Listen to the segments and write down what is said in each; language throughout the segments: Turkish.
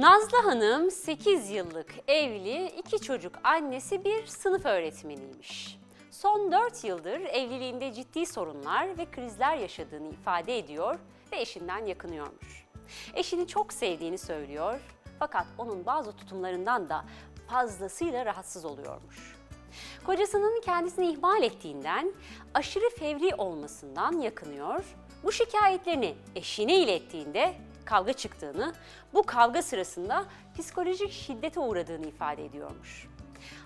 Nazlı Hanım 8 yıllık evli, iki çocuk annesi bir sınıf öğretmeniymiş. Son 4 yıldır evliliğinde ciddi sorunlar ve krizler yaşadığını ifade ediyor ve eşinden yakınıyormuş. Eşini çok sevdiğini söylüyor fakat onun bazı tutumlarından da fazlasıyla rahatsız oluyormuş. Kocasının kendisini ihmal ettiğinden, aşırı fevri olmasından yakınıyor. Bu şikayetlerini eşine ilettiğinde kavga çıktığını, bu kavga sırasında psikolojik şiddete uğradığını ifade ediyormuş.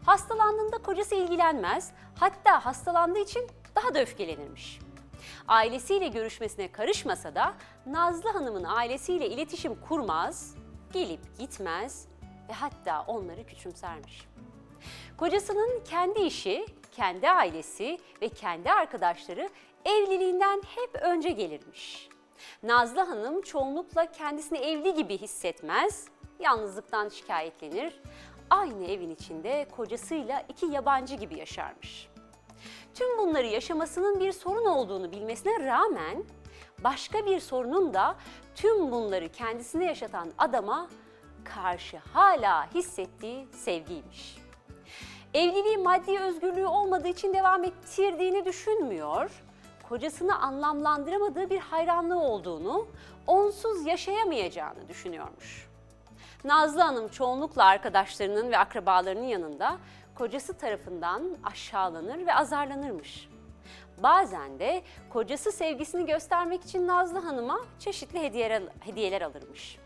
Hastalandığında kocası ilgilenmez, hatta hastalandığı için daha da öfkelenirmiş. Ailesiyle görüşmesine karışmasa da Nazlı Hanım'ın ailesiyle iletişim kurmaz, gelip gitmez ve hatta onları küçümsermiş. Kocasının kendi işi, kendi ailesi ve kendi arkadaşları evliliğinden hep önce gelirmiş. Nazlı Hanım çoğunlukla kendisini evli gibi hissetmez, yalnızlıktan şikayetlenir. Aynı evin içinde kocasıyla iki yabancı gibi yaşarmış. Tüm bunları yaşamasının bir sorun olduğunu bilmesine rağmen başka bir sorunun da tüm bunları kendisine yaşatan adama karşı hala hissettiği sevgiymiş. Evliliği maddi özgürlüğü olmadığı için devam ettirdiğini düşünmüyor. Kocasını anlamlandıramadığı bir hayranlığı olduğunu, onsuz yaşayamayacağını düşünüyormuş. Nazlı Hanım çoğunlukla arkadaşlarının ve akrabalarının yanında kocası tarafından aşağılanır ve azarlanırmış. Bazen de kocası sevgisini göstermek için Nazlı Hanım'a çeşitli hediyeler, hediyeler alırmış.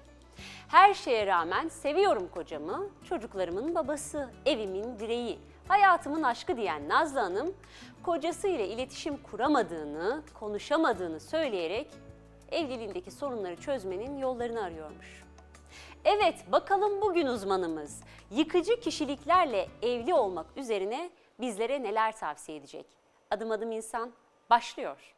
Her şeye rağmen seviyorum kocamı, çocuklarımın babası, evimin direği, hayatımın aşkı diyen Nazlı Hanım, kocasıyla iletişim kuramadığını, konuşamadığını söyleyerek evliliğindeki sorunları çözmenin yollarını arıyormuş. Evet, bakalım bugün uzmanımız yıkıcı kişiliklerle evli olmak üzerine bizlere neler tavsiye edecek? Adım adım insan başlıyor.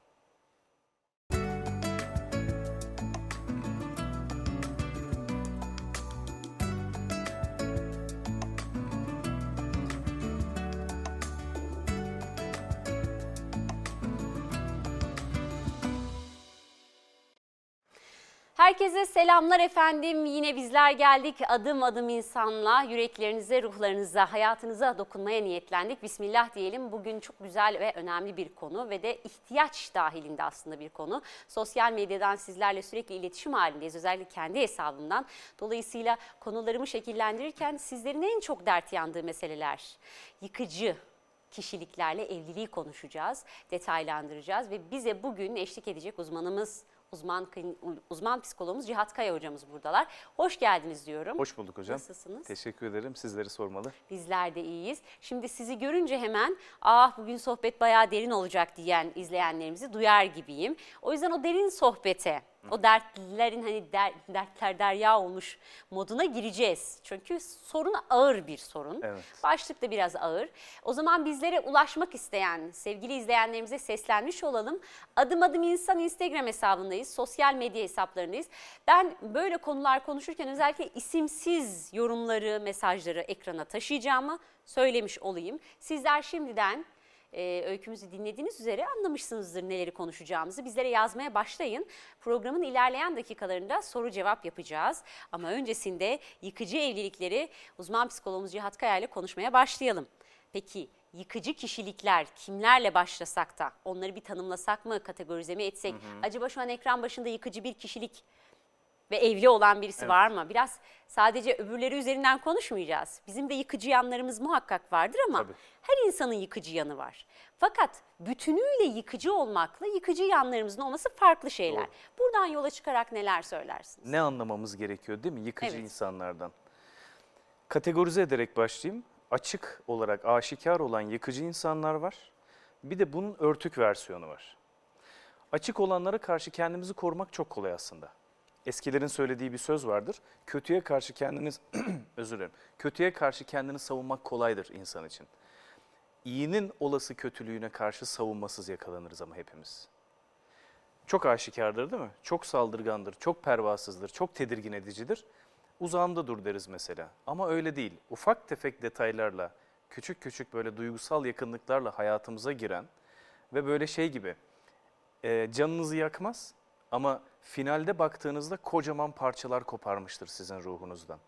Herkese selamlar efendim. Yine bizler geldik adım adım insanla yüreklerinize, ruhlarınıza, hayatınıza dokunmaya niyetlendik. Bismillah diyelim. Bugün çok güzel ve önemli bir konu ve de ihtiyaç dahilinde aslında bir konu. Sosyal medyadan sizlerle sürekli iletişim halindeyiz. Özellikle kendi hesabımdan. Dolayısıyla konularımı şekillendirirken sizlerin en çok dert yandığı meseleler yıkıcı, kişiliklerle evliliği konuşacağız, detaylandıracağız ve bize bugün eşlik edecek uzmanımız uzman uzman psikologumuz Cihat Kaya hocamız buradalar. Hoş geldiniz diyorum. Hoş bulduk hocam. Nasılsınız? Teşekkür ederim. Sizleri sormalı. Bizler de iyiyiz. Şimdi sizi görünce hemen ah bugün sohbet bayağı derin olacak diyen izleyenlerimizi duyar gibiyim. O yüzden o derin sohbete o dertlerin hani der, dertler derya olmuş moduna gireceğiz. Çünkü sorun ağır bir sorun. Evet. Başlık da biraz ağır. O zaman bizlere ulaşmak isteyen sevgili izleyenlerimize seslenmiş olalım. Adım adım insan Instagram hesabındayız. Sosyal medya hesaplarındayız. Ben böyle konular konuşurken özellikle isimsiz yorumları, mesajları ekrana taşıyacağımı söylemiş olayım. Sizler şimdiden e, öykümüzü dinlediğiniz üzere anlamışsınızdır neleri konuşacağımızı. Bizlere yazmaya başlayın. Programın ilerleyen dakikalarında soru cevap yapacağız. Ama öncesinde yıkıcı evlilikleri uzman psikologumuz Cihat Kaya ile konuşmaya başlayalım. Peki yıkıcı kişilikler kimlerle başlasak da onları bir tanımlasak mı, kategorize mi etsek? Hı hı. Acaba şu an ekran başında yıkıcı bir kişilik ve evli olan birisi evet. var mı? Biraz sadece öbürleri üzerinden konuşmayacağız. Bizim de yıkıcı yanlarımız muhakkak vardır ama Tabii. her insanın yıkıcı yanı var. Fakat bütünüyle yıkıcı olmakla yıkıcı yanlarımızın olması farklı şeyler. Doğru. Buradan yola çıkarak neler söylersiniz? Ne anlamamız gerekiyor değil mi yıkıcı evet. insanlardan? Kategorize ederek başlayayım. Açık olarak aşikar olan yıkıcı insanlar var. Bir de bunun örtük versiyonu var. Açık olanlara karşı kendimizi korumak çok kolay aslında eskilerin söylediği bir söz vardır. Kötüye karşı kendiniz özür dilerim. Kötüye karşı kendini savunmak kolaydır insan için. İyinin olası kötülüğüne karşı savunmasız yakalanırız ama hepimiz. Çok aşikardır değil mi? Çok saldırgandır, çok pervasızdır, çok tedirgin edicidir. Uzağında dur deriz mesela. Ama öyle değil. Ufak tefek detaylarla, küçük küçük böyle duygusal yakınlıklarla hayatımıza giren ve böyle şey gibi e, canınızı yakmaz Ama finalde baktığınızda kocaman parçalar koparmıştır sizin ruhunuzdan.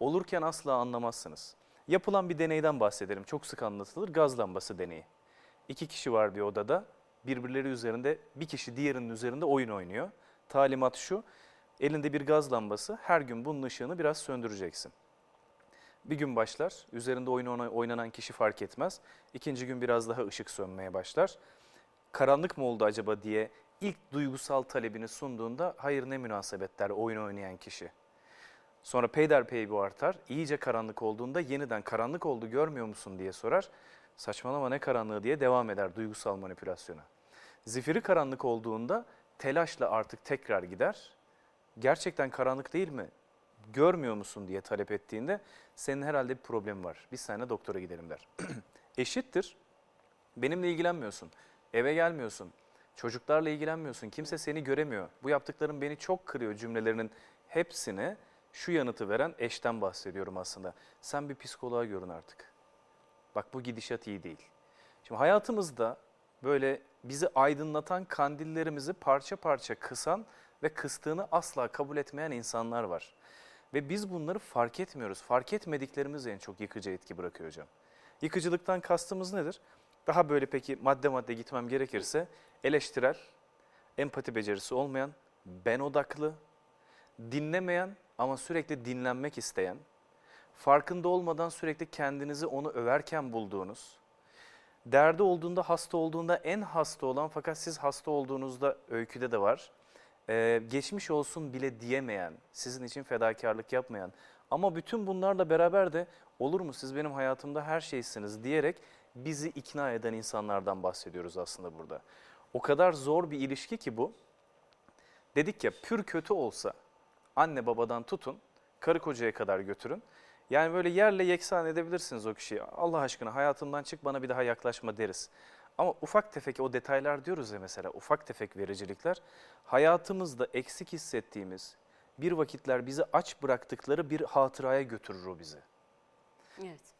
Olurken asla anlamazsınız. Yapılan bir deneyden bahsedelim. Çok sık anlatılır. Gaz lambası deneyi. İki kişi var bir odada. Birbirleri üzerinde, bir kişi diğerinin üzerinde oyun oynuyor. Talimat şu, elinde bir gaz lambası. Her gün bunun ışığını biraz söndüreceksin. Bir gün başlar, üzerinde oyun oynanan kişi fark etmez. İkinci gün biraz daha ışık sönmeye başlar. Karanlık mı oldu acaba diye ilk duygusal talebini sunduğunda hayır ne münasebet der oyun oynayan kişi. Sonra peyderpey bu artar. İyice karanlık olduğunda yeniden karanlık oldu görmüyor musun diye sorar. Saçmalama ne karanlığı diye devam eder duygusal manipülasyona. Zifiri karanlık olduğunda telaşla artık tekrar gider. Gerçekten karanlık değil mi? Görmüyor musun diye talep ettiğinde senin herhalde bir problem var. Biz seninle doktora gidelim der. Eşittir. Benimle ilgilenmiyorsun. Eve gelmiyorsun. Çocuklarla ilgilenmiyorsun. Kimse seni göremiyor. Bu yaptıkların beni çok kırıyor cümlelerinin hepsini şu yanıtı veren eşten bahsediyorum aslında. Sen bir psikoloğa görün artık. Bak bu gidişat iyi değil. Şimdi hayatımızda böyle bizi aydınlatan kandillerimizi parça parça kısan ve kıstığını asla kabul etmeyen insanlar var. Ve biz bunları fark etmiyoruz. Fark etmediklerimiz en çok yıkıcı etki bırakıyor hocam. Yıkıcılıktan kastımız nedir? Daha böyle peki madde madde gitmem gerekirse eleştirel, empati becerisi olmayan, ben odaklı, dinlemeyen ama sürekli dinlenmek isteyen, farkında olmadan sürekli kendinizi onu överken bulduğunuz, derdi olduğunda, hasta olduğunda en hasta olan fakat siz hasta olduğunuzda öyküde de var. Ee, geçmiş olsun bile diyemeyen, sizin için fedakarlık yapmayan ama bütün bunlarla beraber de olur mu siz benim hayatımda her şeysiniz diyerek bizi ikna eden insanlardan bahsediyoruz aslında burada. O kadar zor bir ilişki ki bu. Dedik ya pür kötü olsa anne babadan tutun, karı kocaya kadar götürün. Yani böyle yerle yeksan edebilirsiniz o kişiyi. Allah aşkına hayatımdan çık bana bir daha yaklaşma deriz. Ama ufak tefek o detaylar diyoruz ya mesela ufak tefek vericilikler hayatımızda eksik hissettiğimiz bir vakitler bizi aç bıraktıkları bir hatıraya götürür o bizi. Evet.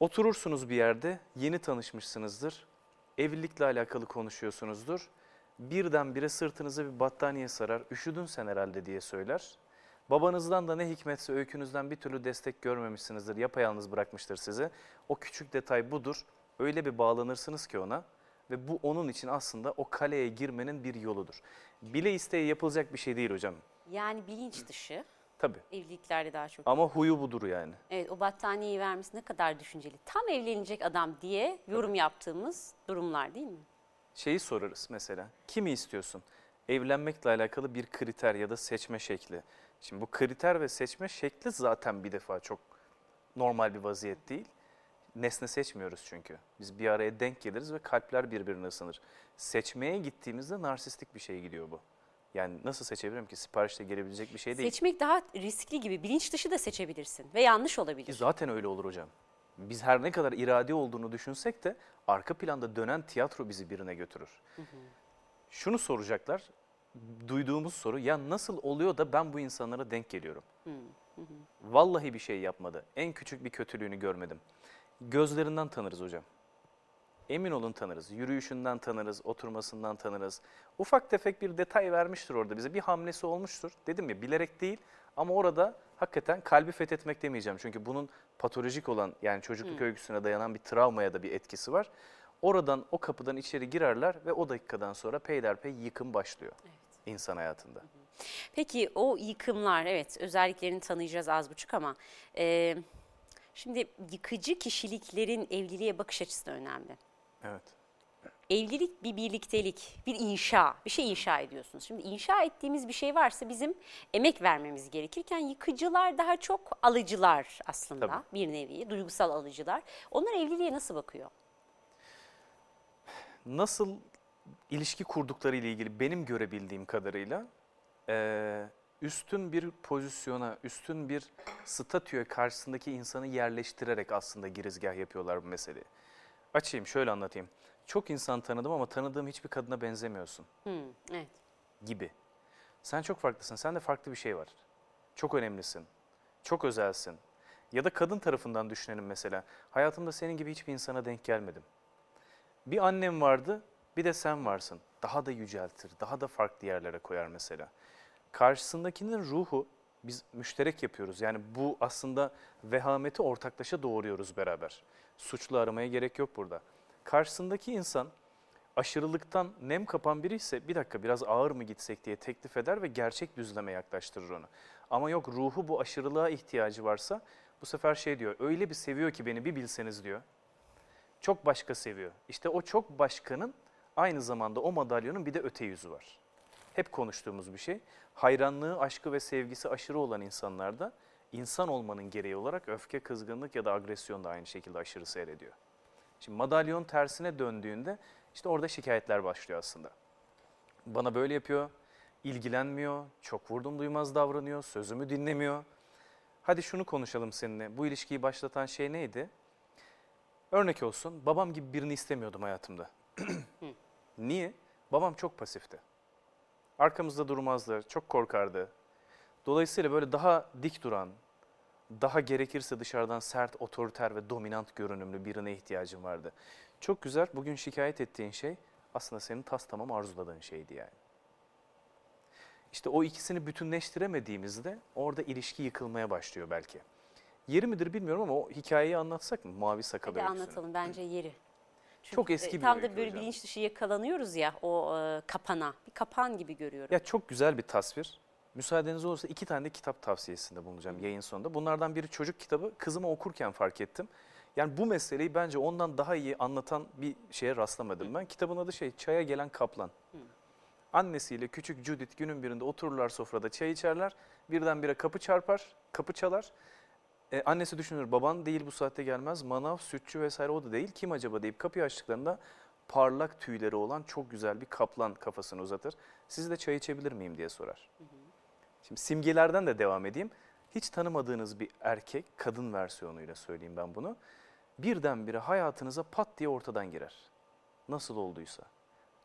Oturursunuz bir yerde yeni tanışmışsınızdır. Evlilikle alakalı konuşuyorsunuzdur. Birdenbire sırtınıza bir battaniye sarar. Üşüdün sen herhalde diye söyler. Babanızdan da ne hikmetse öykünüzden bir türlü destek görmemişsinizdir. Yapayalnız bırakmıştır sizi. O küçük detay budur. Öyle bir bağlanırsınız ki ona ve bu onun için aslında o kaleye girmenin bir yoludur. Bile isteye yapılacak bir şey değil hocam. Yani bilinç dışı Tabii. evliliklerde daha çok. Ama huyu budur yani. Evet o battaniyeyi vermesi ne kadar düşünceli. Tam evlenecek adam diye yorum yaptığımız durumlar değil mi? Şeyi sorarız mesela. Kimi istiyorsun? Evlenmekle alakalı bir kriter ya da seçme şekli. Şimdi bu kriter ve seçme şekli zaten bir defa çok normal bir vaziyet değil. Nesne seçmiyoruz çünkü. Biz bir araya denk geliriz ve kalpler birbirine ısınır. Seçmeye gittiğimizde narsistik bir şey gidiyor bu. Yani nasıl seçebilirim ki? Siparişte gelebilecek bir şey değil. Seçmek daha riskli gibi. Bilinç dışı da seçebilirsin ve yanlış Ki olabilir. Zaten öyle olur hocam. Biz her ne kadar irade olduğunu düşünsek de arka planda dönen tiyatro bizi birine götürür. Şunu soracaklar, duyduğumuz soru ya nasıl oluyor da ben bu insanlara denk geliyorum? Vallahi bir şey yapmadı. En küçük bir kötülüğünü görmedim. Gözlerinden tanırız hocam. Emin olun tanırız. Yürüyüşünden tanırız, oturmasından tanırız. Ufak tefek bir detay vermiştir orada bize. Bir hamlesi olmuştur. Dedim ya bilerek değil ama orada hakikaten kalbi fethetmek demeyeceğim. Çünkü bunun patolojik olan yani çocukluk öyküsüne dayanan bir travmaya da bir etkisi var. Oradan o kapıdan içeri girerler ve o dakikadan sonra peyderpey yıkım başlıyor insan hayatında. Peki o yıkımlar evet özelliklerini tanıyacağız az buçuk ama e, şimdi yıkıcı kişiliklerin evliliğe bakış açısı da önemli. Evet. Evlilik bir birliktelik, bir inşa, bir şey inşa ediyorsunuz. Şimdi inşa ettiğimiz bir şey varsa bizim emek vermemiz gerekirken yıkıcılar daha çok alıcılar aslında Tabii. bir nevi, duygusal alıcılar. Onlar evliliğe nasıl bakıyor? nasıl ilişki kurdukları ile ilgili benim görebildiğim kadarıyla üstün bir pozisyona, üstün bir statüye karşısındaki insanı yerleştirerek aslında girizgah yapıyorlar bu meseleyi. Açayım şöyle anlatayım. Çok insan tanıdım ama tanıdığım hiçbir kadına benzemiyorsun Hmm, evet. gibi. Sen çok farklısın, sende farklı bir şey var. Çok önemlisin, çok özelsin. Ya da kadın tarafından düşünelim mesela. Hayatımda senin gibi hiçbir insana denk gelmedim. Bir annem vardı, Bir de sen varsın. Daha da yüceltir, daha da farklı yerlere koyar mesela. Karşısındakinin ruhu biz müşterek yapıyoruz. Yani bu aslında vehameti ortaklaşa doğuruyoruz beraber. Suçlu aramaya gerek yok burada. Karşısındaki insan aşırılıktan nem kapan biri ise bir dakika biraz ağır mı gitsek diye teklif eder ve gerçek düzleme yaklaştırır onu. Ama yok ruhu bu aşırılığa ihtiyacı varsa bu sefer şey diyor öyle bir seviyor ki beni bir bilseniz diyor. Çok başka seviyor. İşte o çok başkanın aynı zamanda o madalyonun bir de öte yüzü var. Hep konuştuğumuz bir şey. Hayranlığı, aşkı ve sevgisi aşırı olan insanlarda insan olmanın gereği olarak öfke, kızgınlık ya da agresyon da aynı şekilde aşırı seyrediyor. Şimdi madalyon tersine döndüğünde işte orada şikayetler başlıyor aslında. Bana böyle yapıyor, ilgilenmiyor, çok vurdum duymaz davranıyor, sözümü dinlemiyor. Hadi şunu konuşalım seninle. Bu ilişkiyi başlatan şey neydi? Örnek olsun, babam gibi birini istemiyordum hayatımda. Niye? Babam çok pasifti. Arkamızda durmazdı, çok korkardı. Dolayısıyla böyle daha dik duran, daha gerekirse dışarıdan sert, otoriter ve dominant görünümlü birine ihtiyacım vardı. Çok güzel, bugün şikayet ettiğin şey aslında senin tas tamam arzuladığın şeydi yani. İşte o ikisini bütünleştiremediğimizde orada ilişki yıkılmaya başlıyor belki. Yeri midir bilmiyorum ama o hikayeyi anlatsak mı? Mavi Sakalı Hadi öyküsünü. anlatalım bence yeri. Çünkü Çok eski e, bir Tam da böyle hocam. bilinç dışı yakalanıyoruz ya o e, kapana. Bir kapan gibi görüyorum. Ya çok güzel bir tasvir. Müsaadeniz olursa iki tane de kitap tavsiyesinde bulunacağım yayın sonunda. Bunlardan biri çocuk kitabı. Kızıma okurken fark ettim. Yani bu meseleyi bence ondan daha iyi anlatan bir şeye rastlamadım ben. Kitabın adı şey Çaya Gelen Kaplan. Annesiyle küçük Judith günün birinde otururlar sofrada çay içerler. Birdenbire kapı çarpar, kapı çalar. Ee, annesi düşünür baban değil bu saatte gelmez. Manav, sütçü vesaire o da değil. Kim acaba deyip kapıyı açtıklarında parlak tüyleri olan çok güzel bir kaplan kafasını uzatır. Siz de çay içebilir miyim diye sorar. Şimdi simgelerden de devam edeyim. Hiç tanımadığınız bir erkek, kadın versiyonuyla söyleyeyim ben bunu. Birdenbire hayatınıza pat diye ortadan girer. Nasıl olduysa.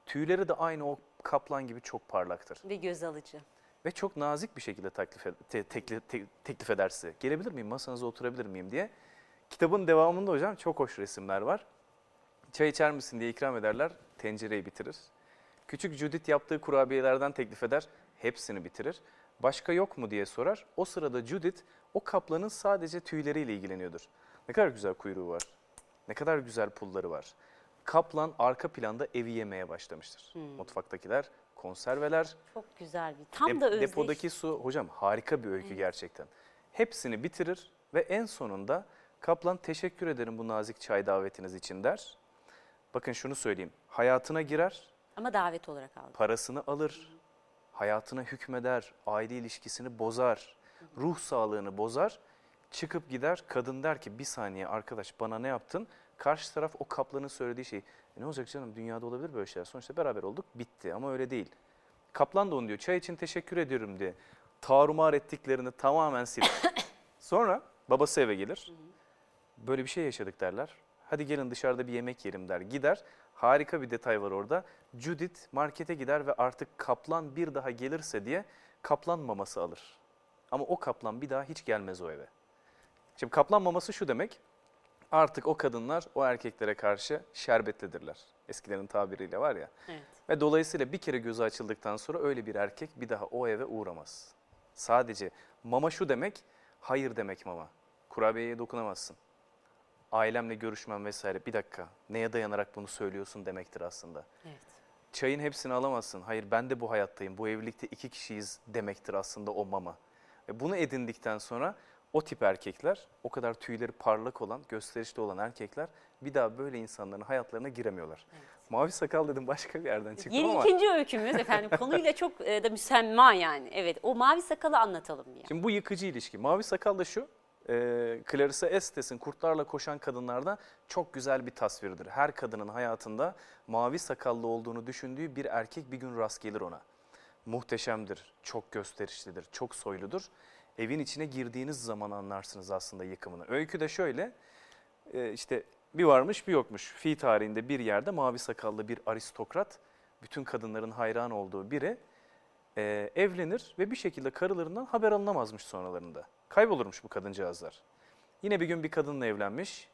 Tüyleri de aynı o kaplan gibi çok parlaktır. Ve göz alıcı. Ve çok nazik bir şekilde teklif, te- tekli- te- teklif eder size. Gelebilir miyim, masanıza oturabilir miyim diye. Kitabın devamında hocam çok hoş resimler var. Çay içer misin diye ikram ederler, tencereyi bitirir. Küçük Judith yaptığı kurabiyelerden teklif eder, hepsini bitirir. Başka yok mu diye sorar. O sırada Judith o kaplanın sadece tüyleriyle ilgileniyordur. Ne kadar güzel kuyruğu var, ne kadar güzel pulları var. Kaplan arka planda evi yemeye başlamıştır. Mutfaktakiler, konserveler, Çok güzel bir. Tam Dep- da özdeş. Depodaki su hocam harika bir öykü gerçekten. Hepsini bitirir ve en sonunda Kaplan teşekkür ederim bu nazik çay davetiniz için der. Bakın şunu söyleyeyim. Hayatına girer, Ama davet olarak aldım. parasını alır, hayatına hükmeder, aile ilişkisini bozar, ruh sağlığını bozar. Çıkıp gider, kadın der ki bir saniye arkadaş bana ne yaptın? Karşı taraf o kaplanın söylediği şey. "E ne olacak canım dünyada olabilir böyle şeyler. Sonuçta beraber olduk bitti ama öyle değil. Kaplan da onu diyor çay için teşekkür ediyorum diye. Tarumar ettiklerini tamamen siler. Sonra babası eve gelir. Böyle bir şey yaşadık derler. Hadi gelin dışarıda bir yemek yiyelim der. Gider. Harika bir detay var orada. Judith markete gider ve artık kaplan bir daha gelirse diye kaplan maması alır. Ama o kaplan bir daha hiç gelmez o eve. Şimdi kaplan maması şu demek. Artık o kadınlar o erkeklere karşı şerbetlidirler. Eskilerin tabiriyle var ya. Evet. Ve dolayısıyla bir kere gözü açıldıktan sonra öyle bir erkek bir daha o eve uğramaz. Sadece mama şu demek, hayır demek mama. Kurabiyeye dokunamazsın. Ailemle görüşmem vesaire bir dakika neye dayanarak bunu söylüyorsun demektir aslında. Evet. Çayın hepsini alamazsın. Hayır ben de bu hayattayım. Bu evlilikte iki kişiyiz demektir aslında o mama. Ve bunu edindikten sonra o tip erkekler, o kadar tüyleri parlak olan, gösterişli olan erkekler bir daha böyle insanların hayatlarına giremiyorlar. Mavi sakal dedim başka bir yerden çıktım Yeni ama. ikinci öykümüz efendim. Konuyla çok e, da müsemma yani. Evet o mavi sakalı anlatalım bir. Şimdi bu yıkıcı ilişki. Mavi sakal da şu, e, Clarissa Estes'in Kurtlarla Koşan Kadınlar'da çok güzel bir tasvirdir. Her kadının hayatında mavi sakallı olduğunu düşündüğü bir erkek bir gün rast gelir ona. Muhteşemdir, çok gösterişlidir, çok soyludur. Evin içine girdiğiniz zaman anlarsınız aslında yıkımını. Öykü de şöyle, e, işte bir varmış bir yokmuş. Fi tarihinde bir yerde mavi sakallı bir aristokrat, bütün kadınların hayran olduğu biri e, evlenir ve bir şekilde karılarından haber alınamazmış sonralarında. Kaybolurmuş bu kadıncağızlar. Yine bir gün bir kadınla evlenmiş.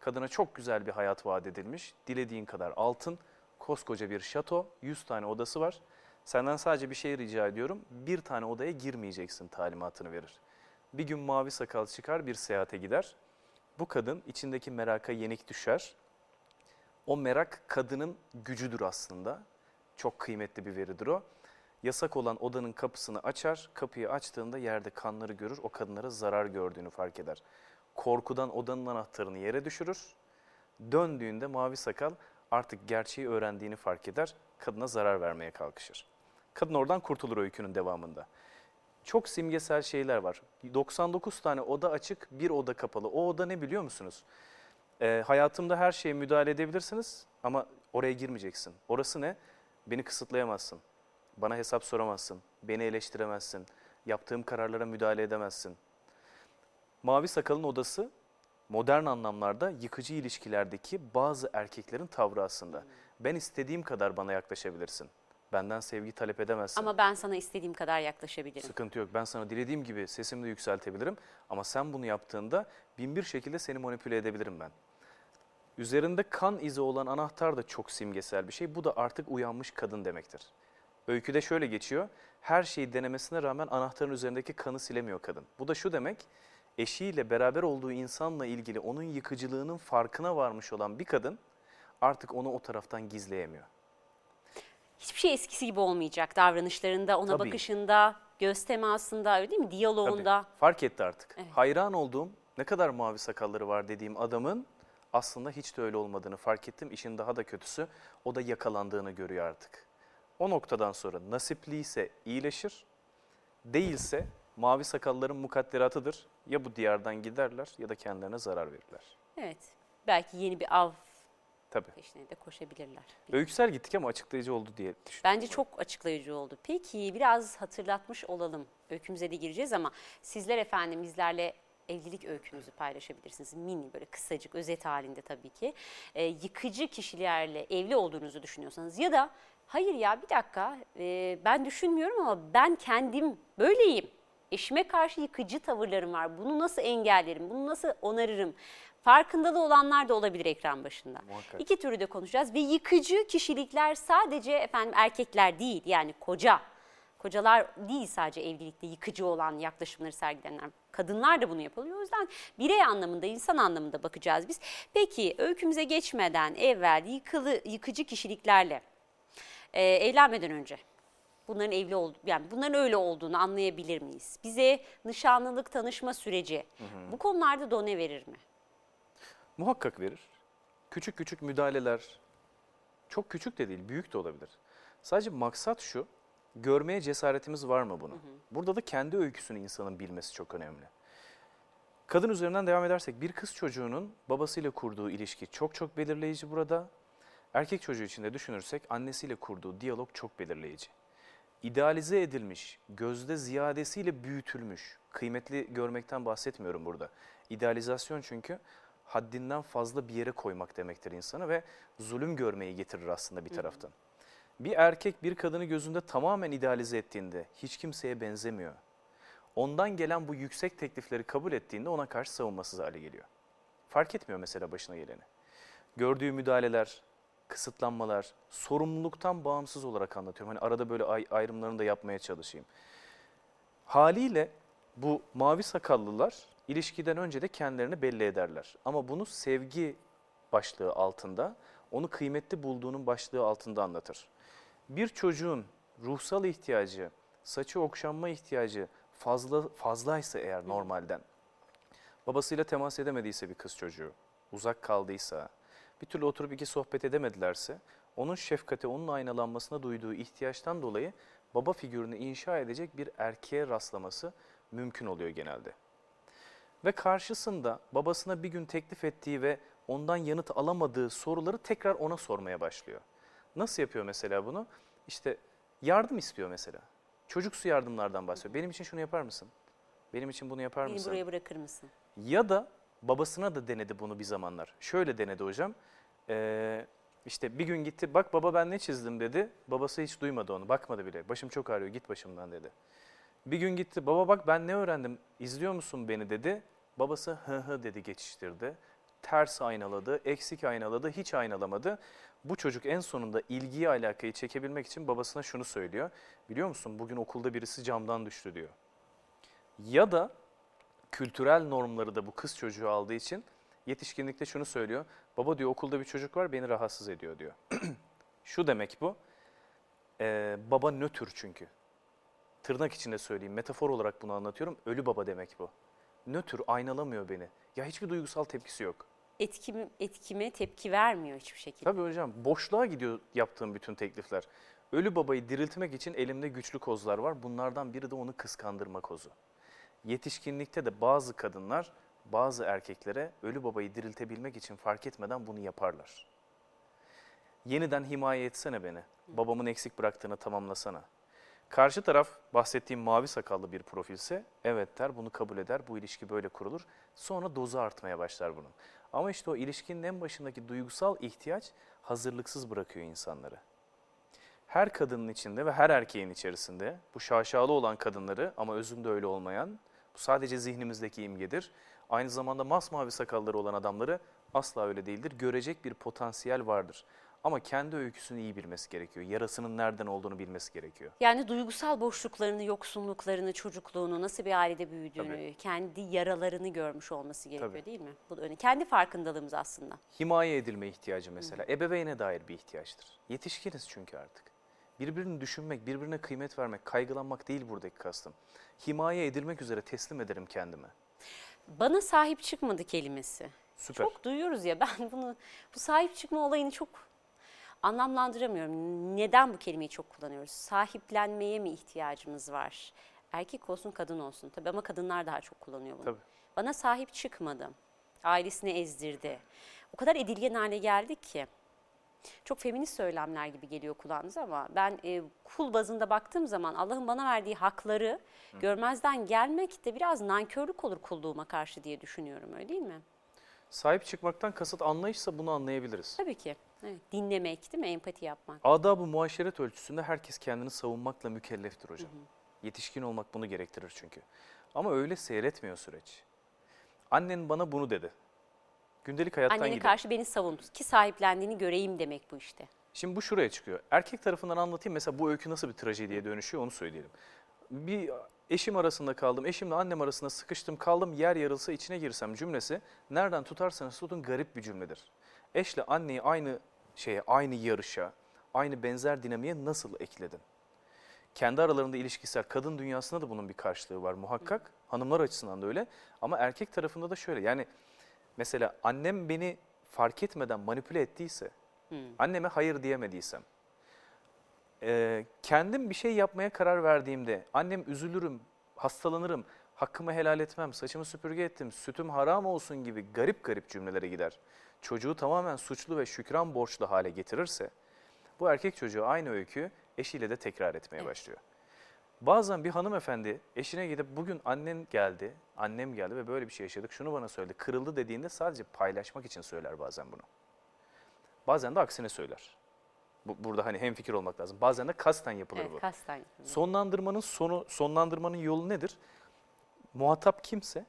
Kadına çok güzel bir hayat vaat edilmiş. Dilediğin kadar altın, koskoca bir şato, 100 tane odası var. Senden sadece bir şey rica ediyorum. Bir tane odaya girmeyeceksin talimatını verir. Bir gün mavi sakal çıkar bir seyahate gider. Bu kadın içindeki meraka yenik düşer. O merak kadının gücüdür aslında. Çok kıymetli bir veridir o. Yasak olan odanın kapısını açar. Kapıyı açtığında yerde kanları görür. O kadınlara zarar gördüğünü fark eder. Korkudan odanın anahtarını yere düşürür. Döndüğünde mavi sakal artık gerçeği öğrendiğini fark eder. Kadına zarar vermeye kalkışır. Kadın oradan kurtulur öykünün devamında. Çok simgesel şeyler var. 99 tane oda açık, bir oda kapalı. O oda ne biliyor musunuz? Ee, hayatımda her şeye müdahale edebilirsiniz ama oraya girmeyeceksin. Orası ne? Beni kısıtlayamazsın. Bana hesap soramazsın. Beni eleştiremezsin. Yaptığım kararlara müdahale edemezsin. Mavi Sakal'ın odası modern anlamlarda yıkıcı ilişkilerdeki bazı erkeklerin tavrı aslında. Ben istediğim kadar bana yaklaşabilirsin. Benden sevgi talep edemezsin. Ama ben sana istediğim kadar yaklaşabilirim. Sıkıntı yok. Ben sana dilediğim gibi sesimi de yükseltebilirim. Ama sen bunu yaptığında bin bir şekilde seni manipüle edebilirim ben. Üzerinde kan izi olan anahtar da çok simgesel bir şey. Bu da artık uyanmış kadın demektir. Öyküde şöyle geçiyor. Her şeyi denemesine rağmen anahtarın üzerindeki kanı silemiyor kadın. Bu da şu demek. Eşiyle beraber olduğu insanla ilgili onun yıkıcılığının farkına varmış olan bir kadın artık onu o taraftan gizleyemiyor. Hiçbir şey eskisi gibi olmayacak davranışlarında, ona Tabii. bakışında, göz temasında, öyle değil mi? Diyaloğunda. Tabii, fark etti artık. Evet. Hayran olduğum, ne kadar mavi sakalları var dediğim adamın aslında hiç de öyle olmadığını fark ettim. İşin daha da kötüsü o da yakalandığını görüyor artık. O noktadan sonra nasipliyse iyileşir, değilse mavi sakalların mukadderatıdır. Ya bu diyardan giderler ya da kendilerine zarar verirler. Evet. Belki yeni bir av Tabii. peşine de koşabilirler. Öyküsel gittik ama açıklayıcı oldu diye düşünüyorum. Bence çok açıklayıcı oldu. Peki biraz hatırlatmış olalım. Öykümüze de gireceğiz ama sizler efendim bizlerle evlilik öykünüzü paylaşabilirsiniz. Mini böyle kısacık özet halinde tabii ki. Ee, yıkıcı kişilerle evli olduğunuzu düşünüyorsanız ya da hayır ya bir dakika e, ben düşünmüyorum ama ben kendim böyleyim. Eşime karşı yıkıcı tavırlarım var. Bunu nasıl engellerim? Bunu nasıl onarırım? Farkındalığı olanlar da olabilir ekran başında. Muhakkak. İki türü de konuşacağız ve yıkıcı kişilikler sadece efendim erkekler değil yani koca. Kocalar değil sadece evlilikte yıkıcı olan yaklaşımları sergileyenler. Kadınlar da bunu yapıyor. O yüzden birey anlamında, insan anlamında bakacağız biz. Peki öykümüze geçmeden evvel yıkılı, yıkıcı kişiliklerle e, evlenmeden önce bunların evli ol, yani bunların öyle olduğunu anlayabilir miyiz? Bize nişanlılık tanışma süreci bu konularda done verir mi? Muhakkak verir. Küçük küçük müdahaleler, çok küçük de değil, büyük de olabilir. Sadece maksat şu, görmeye cesaretimiz var mı bunu? Burada da kendi öyküsünü insanın bilmesi çok önemli. Kadın üzerinden devam edersek bir kız çocuğunun babasıyla kurduğu ilişki çok çok belirleyici burada. Erkek çocuğu için de düşünürsek annesiyle kurduğu diyalog çok belirleyici. İdealize edilmiş, gözde ziyadesiyle büyütülmüş, kıymetli görmekten bahsetmiyorum burada. İdealizasyon çünkü haddinden fazla bir yere koymak demektir insanı ve zulüm görmeyi getirir aslında bir taraftan. Bir erkek bir kadını gözünde tamamen idealize ettiğinde hiç kimseye benzemiyor. Ondan gelen bu yüksek teklifleri kabul ettiğinde ona karşı savunmasız hale geliyor. Fark etmiyor mesela başına geleni. Gördüğü müdahaleler, kısıtlanmalar, sorumluluktan bağımsız olarak anlatıyorum. Hani arada böyle ay- ayrımlarını da yapmaya çalışayım. Haliyle bu mavi sakallılar ilişkiden önce de kendilerini belli ederler. Ama bunu sevgi başlığı altında, onu kıymetli bulduğunun başlığı altında anlatır. Bir çocuğun ruhsal ihtiyacı, saçı okşanma ihtiyacı fazla fazlaysa eğer normalden, babasıyla temas edemediyse bir kız çocuğu, uzak kaldıysa, bir türlü oturup iki sohbet edemedilerse, onun şefkate, onun aynalanmasına duyduğu ihtiyaçtan dolayı baba figürünü inşa edecek bir erkeğe rastlaması mümkün oluyor genelde. Ve karşısında babasına bir gün teklif ettiği ve ondan yanıt alamadığı soruları tekrar ona sormaya başlıyor. Nasıl yapıyor mesela bunu? İşte yardım istiyor mesela. Çocuksu yardımlardan bahsediyor. Benim için şunu yapar mısın? Benim için bunu yapar Beni mısın? buraya bırakır mısın? Ya da babasına da denedi bunu bir zamanlar. Şöyle denedi hocam. Ee, işte bir gün gitti bak baba ben ne çizdim dedi. Babası hiç duymadı onu bakmadı bile. Başım çok ağrıyor git başımdan dedi. Bir gün gitti baba bak ben ne öğrendim izliyor musun beni dedi. Babası hı hı dedi geçiştirdi. Ters aynaladı, eksik aynaladı, hiç aynalamadı. Bu çocuk en sonunda ilgiyi alakayı çekebilmek için babasına şunu söylüyor. Biliyor musun bugün okulda birisi camdan düştü diyor. Ya da kültürel normları da bu kız çocuğu aldığı için yetişkinlikte şunu söylüyor. Baba diyor okulda bir çocuk var beni rahatsız ediyor diyor. Şu demek bu. Ee, baba nötr çünkü. Tırnak içinde söyleyeyim metafor olarak bunu anlatıyorum. Ölü baba demek bu. Nötr aynalamıyor beni. Ya hiçbir duygusal tepkisi yok. Etkim, etkime tepki vermiyor hiçbir şekilde. Tabii hocam boşluğa gidiyor yaptığım bütün teklifler. Ölü babayı diriltmek için elimde güçlü kozlar var. Bunlardan biri de onu kıskandırma kozu. Yetişkinlikte de bazı kadınlar bazı erkeklere ölü babayı diriltebilmek için fark etmeden bunu yaparlar. Yeniden himaye etsene beni. Babamın eksik bıraktığını tamamlasana. Karşı taraf bahsettiğim mavi sakallı bir profilse evet der bunu kabul eder bu ilişki böyle kurulur. Sonra dozu artmaya başlar bunun. Ama işte o ilişkinin en başındaki duygusal ihtiyaç hazırlıksız bırakıyor insanları. Her kadının içinde ve her erkeğin içerisinde bu şaşalı olan kadınları ama özünde öyle olmayan sadece zihnimizdeki imgedir. Aynı zamanda masmavi sakalları olan adamları asla öyle değildir. Görecek bir potansiyel vardır. Ama kendi öyküsünü iyi bilmesi gerekiyor. Yarasının nereden olduğunu bilmesi gerekiyor. Yani duygusal boşluklarını, yoksunluklarını, çocukluğunu, nasıl bir ailede büyüdüğünü, Tabii. kendi yaralarını görmüş olması gerekiyor Tabii. değil mi? Bu da önemli. Kendi farkındalığımız aslında. Himaye edilme ihtiyacı mesela. Ebeveyne dair bir ihtiyaçtır. Yetişkiniz çünkü artık. Birbirini düşünmek, birbirine kıymet vermek, kaygılanmak değil buradaki kastım. Himaye edilmek üzere teslim ederim kendime. Bana sahip çıkmadı kelimesi. Süper. Çok duyuyoruz ya ben bunu bu sahip çıkma olayını çok anlamlandıramıyorum. Neden bu kelimeyi çok kullanıyoruz? Sahiplenmeye mi ihtiyacımız var? Erkek olsun kadın olsun tabii ama kadınlar daha çok kullanıyor bunu. Tabii. Bana sahip çıkmadı. Ailesini ezdirdi. O kadar edilgen hale geldik ki. Çok feminist söylemler gibi geliyor kulağınıza ama ben e, kul bazında baktığım zaman Allah'ın bana verdiği hakları görmezden gelmek de biraz nankörlük olur kulluğuma karşı diye düşünüyorum öyle değil mi? Sahip çıkmaktan kasıt anlayışsa bunu anlayabiliriz. Tabii ki. Evet, dinlemek değil mi? Empati yapmak. Adab-ı muaşeret ölçüsünde herkes kendini savunmakla mükelleftir hocam. Yetişkin olmak bunu gerektirir çünkü. Ama öyle seyretmiyor süreç. Annen bana bunu dedi. Gündelik hayattan Annene gibi. karşı beni savun ki sahiplendiğini göreyim demek bu işte. Şimdi bu şuraya çıkıyor. Erkek tarafından anlatayım mesela bu öykü nasıl bir trajediye dönüşüyor onu söyleyelim. Bir eşim arasında kaldım, eşimle annem arasında sıkıştım kaldım yer yarılsa içine girsem cümlesi nereden tutarsanız tutun garip bir cümledir. Eşle anneyi aynı şeye, aynı yarışa, aynı benzer dinamiğe nasıl ekledin? Kendi aralarında ilişkisel kadın dünyasında da bunun bir karşılığı var muhakkak. Hanımlar açısından da öyle ama erkek tarafında da şöyle yani mesela annem beni fark etmeden manipüle ettiyse, anneme hayır diyemediysem, e, kendim bir şey yapmaya karar verdiğimde annem üzülürüm, hastalanırım, hakkımı helal etmem, saçımı süpürge ettim, sütüm haram olsun gibi garip garip cümlelere gider. Çocuğu tamamen suçlu ve şükran borçlu hale getirirse bu erkek çocuğu aynı öyküyü eşiyle de tekrar etmeye başlıyor. Bazen bir hanımefendi eşine gidip bugün annen geldi, annem geldi ve böyle bir şey yaşadık, şunu bana söyledi, kırıldı dediğinde sadece paylaşmak için söyler bazen bunu. Bazen de aksine söyler. Bu, burada hani hemfikir olmak lazım. Bazen de kasten yapılır Evet, bu. kasten. Sonlandırmanın sonu, sonlandırmanın yolu nedir? Muhatap kimse,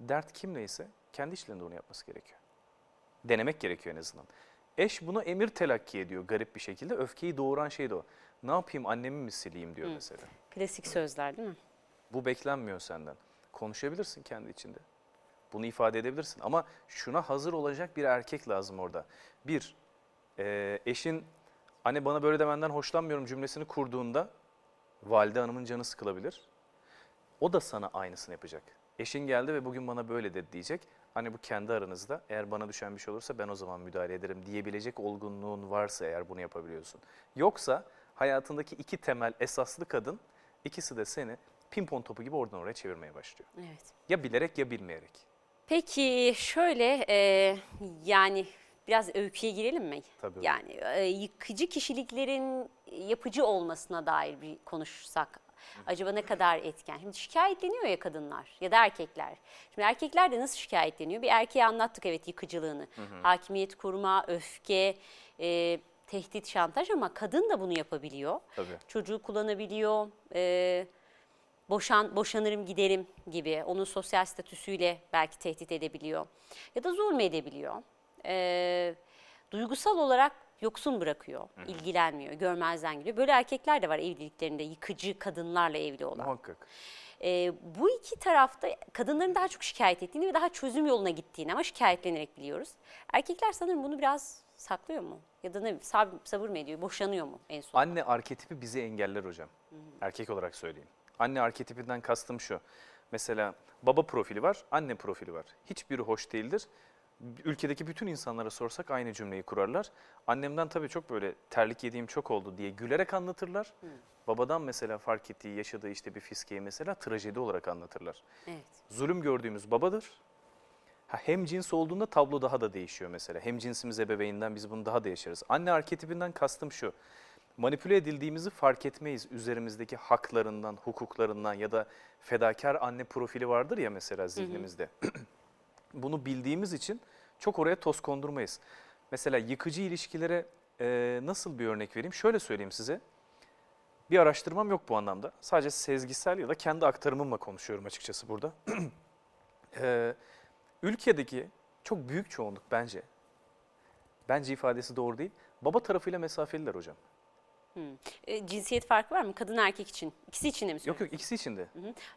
dert kimleyse kendi işlerinde onu yapması gerekiyor. Denemek gerekiyor en azından. Eş buna emir telakki ediyor garip bir şekilde. Öfkeyi doğuran şey de o. Ne yapayım annemi mi sileyim diyor mesela. Klasik sözler değil mi? Bu beklenmiyor senden. Konuşabilirsin kendi içinde. Bunu ifade edebilirsin. Ama şuna hazır olacak bir erkek lazım orada. Bir, e, eşin anne bana böyle demenden hoşlanmıyorum cümlesini kurduğunda valide hanımın canı sıkılabilir. O da sana aynısını yapacak. Eşin geldi ve bugün bana böyle dedi diyecek. Hani bu kendi aranızda eğer bana düşen bir şey olursa ben o zaman müdahale ederim diyebilecek olgunluğun varsa eğer bunu yapabiliyorsun. Yoksa hayatındaki iki temel esaslı kadın ikisi de seni pimpon topu gibi oradan oraya çevirmeye başlıyor. Evet. Ya bilerek ya bilmeyerek. Peki şöyle e, yani biraz öyküye girelim mi? Tabii. Yani e, yıkıcı kişiliklerin yapıcı olmasına dair bir konuşsak acaba ne kadar etken? Şimdi şikayetleniyor ya kadınlar ya da erkekler. Şimdi erkekler de nasıl şikayetleniyor? Bir erkeğe anlattık evet yıkıcılığını. Hakimiyet kurma, öfke, e, tehdit, şantaj ama kadın da bunu yapabiliyor. Tabii. Çocuğu kullanabiliyor. E, boşan boşanırım giderim gibi onun sosyal statüsüyle belki tehdit edebiliyor ya da zulmedebiliyor. Ee, duygusal olarak yoksun bırakıyor, ilgilenmiyor, görmezden geliyor. Böyle erkekler de var evliliklerinde yıkıcı kadınlarla evli olan. Muhakkak. Ee, bu iki tarafta kadınların daha çok şikayet ettiğini ve daha çözüm yoluna gittiğini ama şikayetlenerek biliyoruz. Erkekler sanırım bunu biraz saklıyor mu? Ya da ne sab- sabır mı ediyor, boşanıyor mu en son? Anne arketipi bizi engeller hocam. Erkek olarak söyleyeyim. Anne arketipinden kastım şu. Mesela baba profili var, anne profili var. Hiçbiri hoş değildir. Ülkedeki bütün insanlara sorsak aynı cümleyi kurarlar. Annemden tabii çok böyle terlik yediğim çok oldu diye gülerek anlatırlar. Babadan mesela fark ettiği, yaşadığı işte bir fiskeyi mesela trajedi olarak anlatırlar. Evet. Zulüm gördüğümüz babadır. Ha, hem cins olduğunda tablo daha da değişiyor mesela. Hem cinsimiz ebeveyninden biz bunu daha da yaşarız. Anne arketipinden kastım şu. Manipüle edildiğimizi fark etmeyiz. Üzerimizdeki haklarından, hukuklarından ya da fedakar anne profili vardır ya mesela zihnimizde. bunu bildiğimiz için çok oraya toz kondurmayız. Mesela yıkıcı ilişkilere e, nasıl bir örnek vereyim? Şöyle söyleyeyim size. Bir araştırmam yok bu anlamda. Sadece sezgisel ya da kendi aktarımımla konuşuyorum açıkçası burada. Ee, ülkedeki çok büyük çoğunluk bence, bence ifadesi doğru değil, baba tarafıyla mesafeliler hocam. E, cinsiyet farkı var mı? Kadın erkek için. İkisi için de mi Yok yok ikisi için de.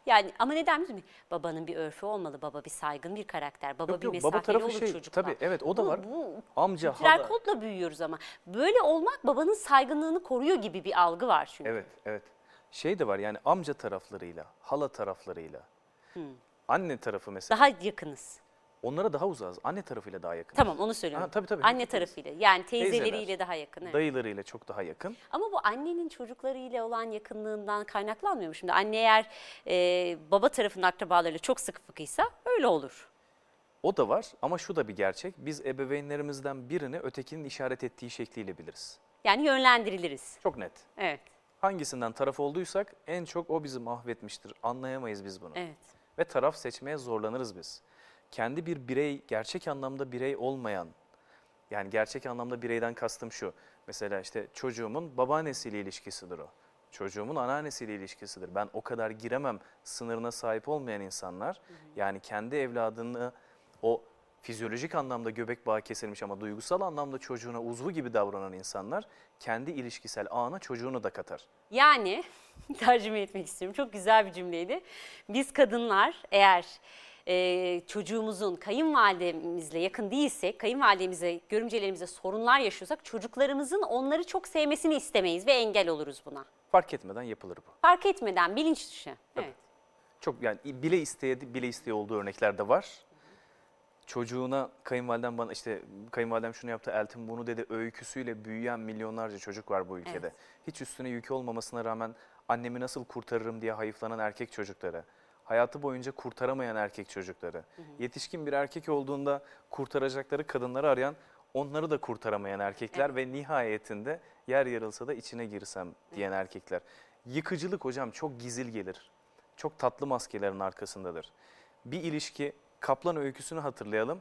Yani ama neden musun? Babanın bir örfü olmalı. Baba bir saygın bir karakter. Baba Yok bir yok mesafeli baba tarafı olur şey, çocukla. tabii evet o da Bu- var. Bu Amca, kültürel hala. kodla büyüyoruz ama. Böyle olmak babanın saygınlığını koruyor gibi bir algı var çünkü. Evet evet. Şey de var yani amca taraflarıyla, hala taraflarıyla, anne tarafı mesela Daha yakınız. Onlara daha uzağız. Anne tarafıyla daha yakın. Tamam onu söylüyorum. Ha, tabii, tabii. Anne tarafıyla. Yani teyzeleriyle Teyzeler. daha yakın. evet. Dayılarıyla çok daha yakın. Ama bu annenin çocuklarıyla olan yakınlığından kaynaklanmıyor mu? Şimdi anne eğer e, baba tarafının akrabalarıyla çok sıkı fıkıysa öyle olur. O da var ama şu da bir gerçek. Biz ebeveynlerimizden birini ötekinin işaret ettiği şekliyle biliriz. Yani yönlendiriliriz. Çok net. Evet, hangisinden taraf olduysak en çok o bizi mahvetmiştir. Anlayamayız biz bunu. evet. Ve taraf seçmeye zorlanırız biz. Kendi bir birey, gerçek anlamda birey olmayan, yani gerçek anlamda bireyden kastım şu. Mesela işte çocuğumun babaannesiyle ilişkisidir o. Çocuğumun anneannesiyle ilişkisidir. Ben o kadar giremem sınırına sahip olmayan insanlar. Yani kendi evladını o fizyolojik anlamda göbek bağı kesilmiş ama duygusal anlamda çocuğuna uzvu gibi davranan insanlar kendi ilişkisel ağına çocuğunu da katar. Yani tercüme etmek istiyorum. Çok güzel bir cümleydi. Biz kadınlar eğer e, çocuğumuzun kayınvalidemizle yakın değilsek, kayınvalidemize, görümcelerimize sorunlar yaşıyorsak çocuklarımızın onları çok sevmesini istemeyiz ve engel oluruz buna. Fark etmeden yapılır bu. Fark etmeden bilinç dışı. Evet. Çok yani bile isteye bile isteye olduğu örnekler de var. Çocuğuna kayınvalidem bana işte kayınvalidem şunu yaptı, Eltim bunu dedi öyküsüyle büyüyen milyonlarca çocuk var bu ülkede. Evet. Hiç üstüne yük olmamasına rağmen annemi nasıl kurtarırım diye hayıflanan erkek çocukları. Hayatı boyunca kurtaramayan erkek çocukları. Yetişkin bir erkek olduğunda kurtaracakları kadınları arayan, onları da kurtaramayan erkekler ve nihayetinde yer yarılsa da içine girsem diyen erkekler. Yıkıcılık hocam çok gizil gelir. Çok tatlı maskelerin arkasındadır. Bir ilişki, Kaplan öyküsünü hatırlayalım.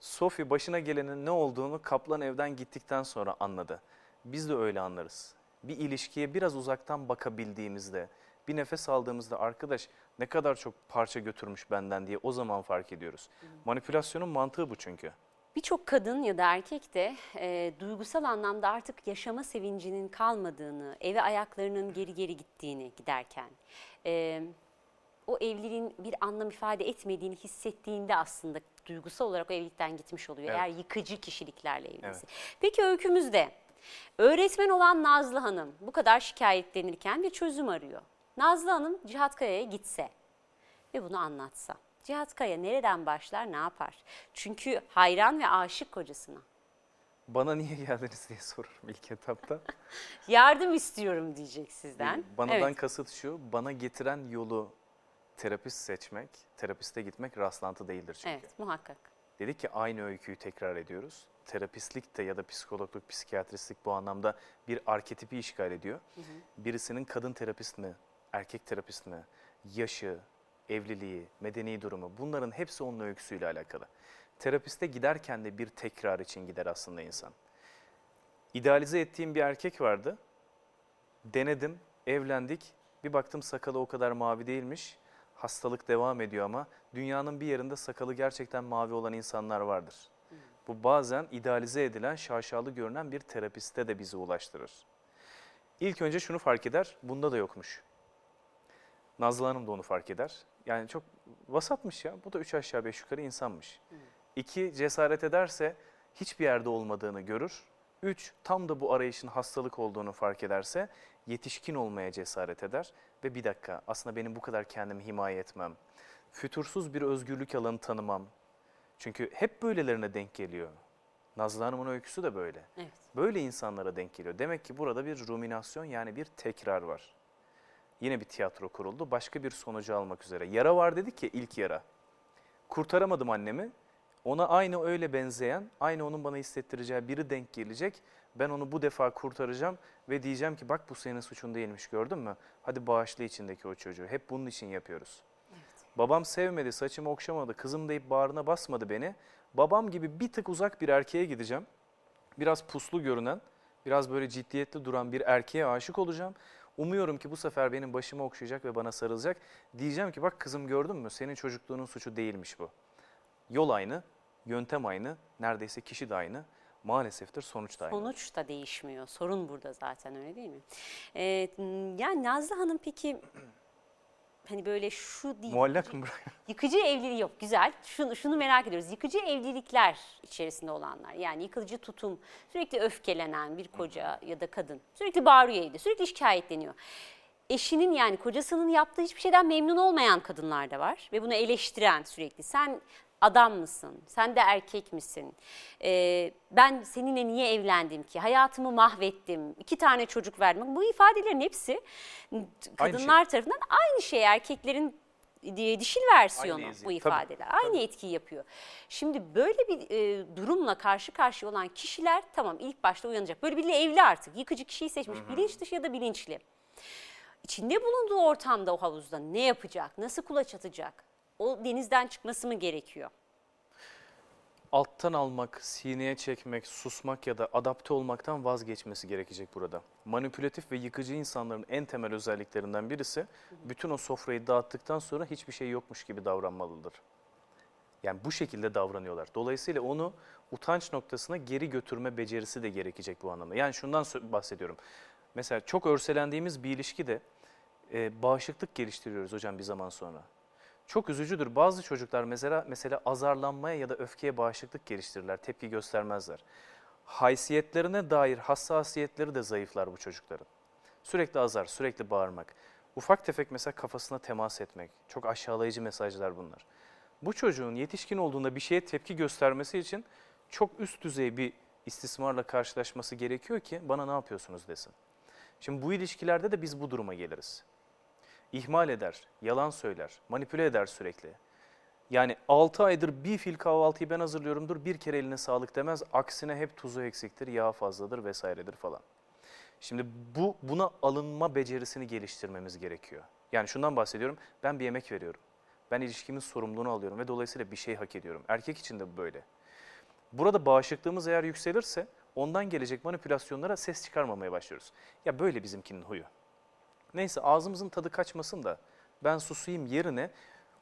Sophie başına gelenin ne olduğunu Kaplan evden gittikten sonra anladı. Biz de öyle anlarız. Bir ilişkiye biraz uzaktan bakabildiğimizde, bir nefes aldığımızda arkadaş ne kadar çok parça götürmüş benden diye o zaman fark ediyoruz. Manipülasyonun mantığı bu çünkü. Birçok kadın ya da erkek de e, duygusal anlamda artık yaşama sevincinin kalmadığını, eve ayaklarının geri geri gittiğini giderken, e, o evliliğin bir anlam ifade etmediğini hissettiğinde aslında duygusal olarak o evlilikten gitmiş oluyor. Evet. Eğer yıkıcı kişiliklerle evliyse. Evet. Peki öykümüzde öğretmen olan Nazlı Hanım bu kadar şikayetlenirken bir çözüm arıyor. Nazlı Hanım Cihat Kaya'ya gitse ve bunu anlatsa. Cihat Kaya nereden başlar, ne yapar? Çünkü hayran ve aşık kocasına. Bana niye geldiniz diye sorurum ilk etapta. Yardım istiyorum diyecek sizden. Banadan Evet. kasıt şu, bana getiren yolu terapist seçmek, terapiste gitmek rastlantı değildir çünkü. Evet, muhakkak. Dedik ki aynı öyküyü tekrar ediyoruz. Terapistlik de ya da psikologluk, psikiyatristlik bu anlamda bir arketipi işgal ediyor. Birisinin kadın terapist mi, erkek terapist mi, yaşı, evliliği, medeni durumu bunların hepsi onun öyküsüyle alakalı. Terapiste giderken de bir tekrar için gider aslında insan. İdealize ettiğim bir erkek vardı. Denedim, evlendik. Bir baktım sakalı o kadar mavi değilmiş. Hastalık devam ediyor ama dünyanın bir yerinde sakalı gerçekten mavi olan insanlar vardır. Bu bazen idealize edilen, şaşalı görünen bir terapiste de bizi ulaştırır. İlk önce şunu fark eder, bunda da yokmuş. Nazlı Hanım da onu fark eder. Yani çok vasatmış ya, bu da üç aşağı beş yukarı insanmış. İki, cesaret ederse hiçbir yerde olmadığını görür. Üç, tam da bu arayışın hastalık olduğunu fark ederse yetişkin olmaya cesaret eder. Ve bir dakika aslında benim bu kadar kendimi himaye etmem, fütursuz bir özgürlük alanı tanımam. Çünkü hep böylelerine denk geliyor. Nazlı Hanım'ın öyküsü de böyle. Evet. Böyle insanlara denk geliyor. Demek ki burada bir ruminasyon yani bir tekrar var. Yine bir tiyatro kuruldu. Başka bir sonucu almak üzere. Yara var dedik ya ilk yara. Kurtaramadım annemi. Ona aynı öyle benzeyen, aynı onun bana hissettireceği biri denk gelecek. Ben onu bu defa kurtaracağım ve diyeceğim ki bak bu senin suçun değilmiş gördün mü? Hadi bağışla içindeki o çocuğu. Hep bunun için yapıyoruz. Babam sevmedi, saçımı okşamadı, kızım deyip bağrına basmadı beni. Babam gibi bir tık uzak bir erkeğe gideceğim. Biraz puslu görünen, biraz böyle ciddiyetli duran bir erkeğe aşık olacağım. Umuyorum ki bu sefer benim başımı okşayacak ve bana sarılacak. Diyeceğim ki bak kızım gördün mü senin çocukluğunun suçu değilmiş bu. Yol aynı, yöntem aynı, neredeyse kişi de aynı. Maaleseftir sonuç da aynı. Sonuç da değişmiyor. Sorun burada zaten öyle değil mi? Ee, yani Nazlı Hanım peki hani böyle şu değil. Muallak mı? Yıkıcı evliliği yok güzel. Şunu, şunu merak ediyoruz. Yıkıcı evlilikler içerisinde olanlar yani yıkıcı tutum, sürekli öfkelenen bir koca ya da kadın sürekli bağırıyor evde, sürekli şikayetleniyor. Eşinin yani kocasının yaptığı hiçbir şeyden memnun olmayan kadınlar da var ve bunu eleştiren sürekli. Sen adam mısın? Sen de erkek misin? Ee, ben seninle niye evlendim ki? Hayatımı mahvettim. iki tane çocuk verdim. Bu ifadelerin hepsi kadınlar tarafından aynı şey erkeklerin di- dişil versiyonu Aynı bu tabii, ifadeler. Aynı etkiyi yapıyor. Şimdi böyle bir e, durumla karşı karşıya olan kişiler tamam ilk başta uyanacak. Böyle biriyle evli artık. Yıkıcı kişiyi seçmiş. Bilinç dışı ya da bilinçli. İçinde bulunduğu ortamda o havuzda ne yapacak? Nasıl kulaç atacak? O denizden çıkması mı gerekiyor? alttan almak, sineye çekmek, susmak ya da adapte olmaktan vazgeçmesi gerekecek burada. Manipülatif ve yıkıcı insanların en temel özelliklerinden birisi bütün o sofrayı dağıttıktan sonra hiçbir şey yokmuş gibi davranmalıdır. Yani bu şekilde davranıyorlar. Dolayısıyla onu utanç noktasına geri götürme becerisi de gerekecek bu anlamda. Yani şundan bahsediyorum. Mesela çok örselendiğimiz bir ilişkide e, bağışıklık geliştiriyoruz hocam bir zaman sonra. Çok üzücüdür. Bazı çocuklar mesela mesela azarlanmaya ya da öfkeye bağışıklık geliştirirler, tepki göstermezler. Haysiyetlerine dair hassasiyetleri de zayıflar bu çocukların. Sürekli azar, sürekli bağırmak. Ufak tefek mesela kafasına temas etmek. Çok aşağılayıcı mesajlar bunlar. Bu çocuğun yetişkin olduğunda bir şeye tepki göstermesi için çok üst düzey bir istismarla karşılaşması gerekiyor ki bana ne yapıyorsunuz desin. Şimdi bu ilişkilerde de biz bu duruma geliriz ihmal eder, yalan söyler, manipüle eder sürekli. Yani 6 aydır bir fil kahvaltıyı ben hazırlıyorumdur, bir kere eline sağlık demez. Aksine hep tuzu eksiktir, yağ fazladır vesairedir falan. Şimdi bu buna alınma becerisini geliştirmemiz gerekiyor. Yani şundan bahsediyorum, ben bir yemek veriyorum. Ben ilişkimin sorumluluğunu alıyorum ve dolayısıyla bir şey hak ediyorum. Erkek için de böyle. Burada bağışıklığımız eğer yükselirse ondan gelecek manipülasyonlara ses çıkarmamaya başlıyoruz. Ya böyle bizimkinin huyu. Neyse ağzımızın tadı kaçmasın da ben susayım yerine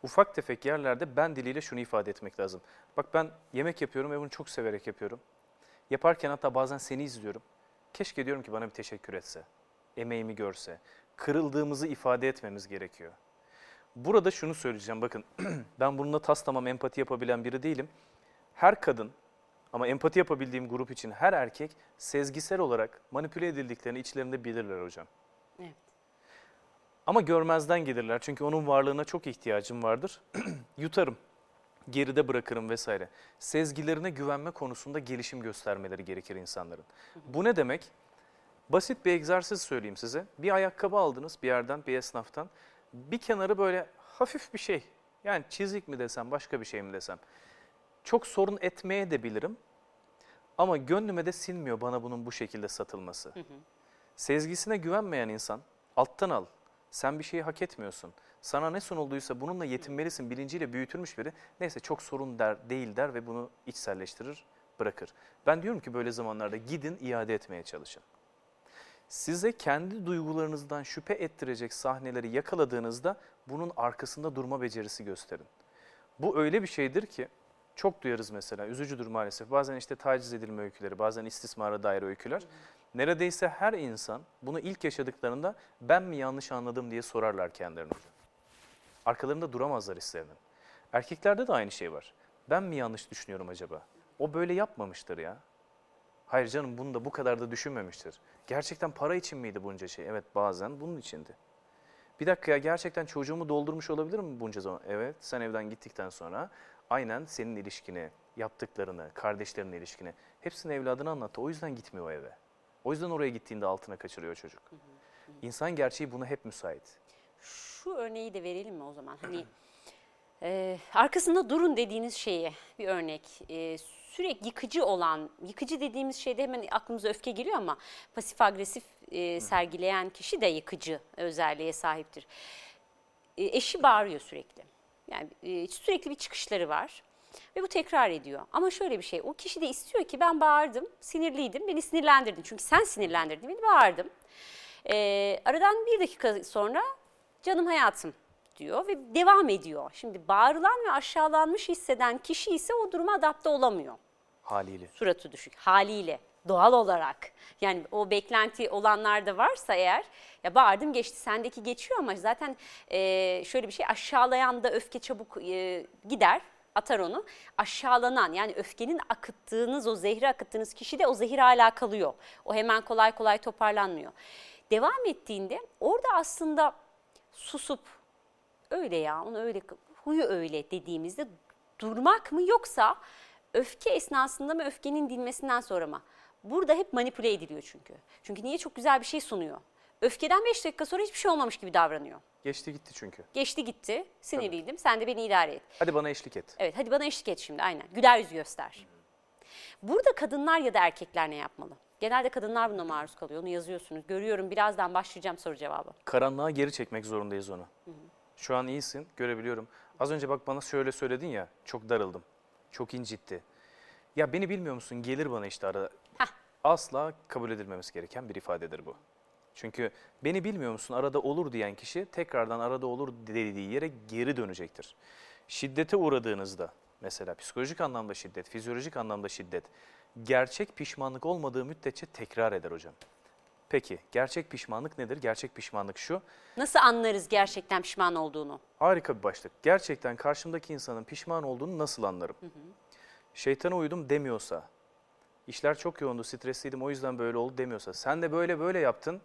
ufak tefek yerlerde ben diliyle şunu ifade etmek lazım. Bak ben yemek yapıyorum ve bunu çok severek yapıyorum. Yaparken hatta bazen seni izliyorum. Keşke diyorum ki bana bir teşekkür etse, emeğimi görse. Kırıldığımızı ifade etmemiz gerekiyor. Burada şunu söyleyeceğim bakın ben bununla tas tamam empati yapabilen biri değilim. Her kadın ama empati yapabildiğim grup için her erkek sezgisel olarak manipüle edildiklerini içlerinde bilirler hocam. Evet. Ama görmezden gelirler çünkü onun varlığına çok ihtiyacım vardır. Yutarım, geride bırakırım vesaire. Sezgilerine güvenme konusunda gelişim göstermeleri gerekir insanların. Bu ne demek? Basit bir egzersiz söyleyeyim size. Bir ayakkabı aldınız bir yerden, bir esnaftan. Bir kenarı böyle hafif bir şey. Yani çizik mi desem, başka bir şey mi desem. Çok sorun etmeye de bilirim. Ama gönlüme de sinmiyor bana bunun bu şekilde satılması. Sezgisine güvenmeyen insan alttan al, sen bir şeyi hak etmiyorsun. Sana ne sunulduysa bununla yetinmelisin bilinciyle büyütülmüş biri. Neyse çok sorun der, değil der ve bunu içselleştirir, bırakır. Ben diyorum ki böyle zamanlarda gidin iade etmeye çalışın. Size kendi duygularınızdan şüphe ettirecek sahneleri yakaladığınızda bunun arkasında durma becerisi gösterin. Bu öyle bir şeydir ki Çok duyarız mesela. Üzücüdür maalesef. Bazen işte taciz edilme öyküleri, bazen istismara dair öyküler. Neredeyse her insan bunu ilk yaşadıklarında ben mi yanlış anladım diye sorarlar kendilerine. Arkalarında duramazlar hislerinin. Erkeklerde de aynı şey var. Ben mi yanlış düşünüyorum acaba? O böyle yapmamıştır ya. Hayır canım bunu da bu kadar da düşünmemiştir. Gerçekten para için miydi bunca şey? Evet bazen bunun içindi. Bir dakika ya gerçekten çocuğumu doldurmuş olabilir mi bunca zaman? Evet sen evden gittikten sonra aynen senin ilişkini, yaptıklarını, kardeşlerinin ilişkini hepsini evladına anlattı. O yüzden gitmiyor o eve. O yüzden oraya gittiğinde altına kaçırıyor çocuk. İnsan gerçeği buna hep müsait. Şu örneği de verelim mi o zaman? Hani e, arkasında durun dediğiniz şeye bir örnek. E, sürekli yıkıcı olan, yıkıcı dediğimiz şeyde hemen aklımıza öfke geliyor ama pasif agresif e, sergileyen kişi de yıkıcı özelliğe sahiptir. E, eşi bağırıyor sürekli. Yani e, sürekli bir çıkışları var. Ve bu tekrar ediyor. Ama şöyle bir şey, o kişi de istiyor ki ben bağırdım, sinirliydim, beni sinirlendirdin. Çünkü sen sinirlendirdin, beni bağırdım. E, aradan bir dakika sonra canım hayatım diyor ve devam ediyor. Şimdi bağırılan ve aşağılanmış hisseden kişi ise o duruma adapte olamıyor. Haliyle. Suratı düşük haliyle doğal olarak. Yani o beklenti olanlar da varsa eğer ya bağırdım geçti sendeki geçiyor ama zaten e, şöyle bir şey aşağılayan da öfke çabuk e, gider atar onu. Aşağılanan yani öfkenin akıttığınız o zehri akıttığınız kişi de o zehir hala kalıyor. O hemen kolay kolay toparlanmıyor. Devam ettiğinde orada aslında susup öyle ya onu öyle huyu öyle dediğimizde durmak mı yoksa öfke esnasında mı öfkenin dinmesinden sonra mı? Burada hep manipüle ediliyor çünkü. Çünkü niye çok güzel bir şey sunuyor. Öfkeden 5 dakika sonra hiçbir şey olmamış gibi davranıyor. Geçti gitti çünkü. Geçti gitti, sinirliydim, sen de beni idare et. Hadi bana eşlik et. Evet hadi bana eşlik et şimdi aynen. Güler yüz göster. Burada kadınlar ya da erkekler ne yapmalı? Genelde kadınlar buna maruz kalıyor. Onu yazıyorsunuz. Görüyorum birazdan başlayacağım soru cevabı. Karanlığa geri çekmek zorundayız onu. Şu an iyisin, görebiliyorum. Az önce bak bana şöyle söyledin ya, çok darıldım. Çok incitti. Ya beni bilmiyor musun? Gelir bana işte arada. Hah. Asla kabul edilmemesi gereken bir ifadedir bu. Çünkü beni bilmiyor musun arada olur diyen kişi tekrardan arada olur dediği yere geri dönecektir. Şiddete uğradığınızda mesela psikolojik anlamda şiddet, fizyolojik anlamda şiddet gerçek pişmanlık olmadığı müddetçe tekrar eder hocam. Peki gerçek pişmanlık nedir? Gerçek pişmanlık şu. Nasıl anlarız gerçekten pişman olduğunu? Harika bir başlık. Gerçekten karşımdaki insanın pişman olduğunu nasıl anlarım? Şeytana uydum demiyorsa, işler çok yoğundu, stresliydim o yüzden böyle oldu demiyorsa, sen de böyle böyle yaptın,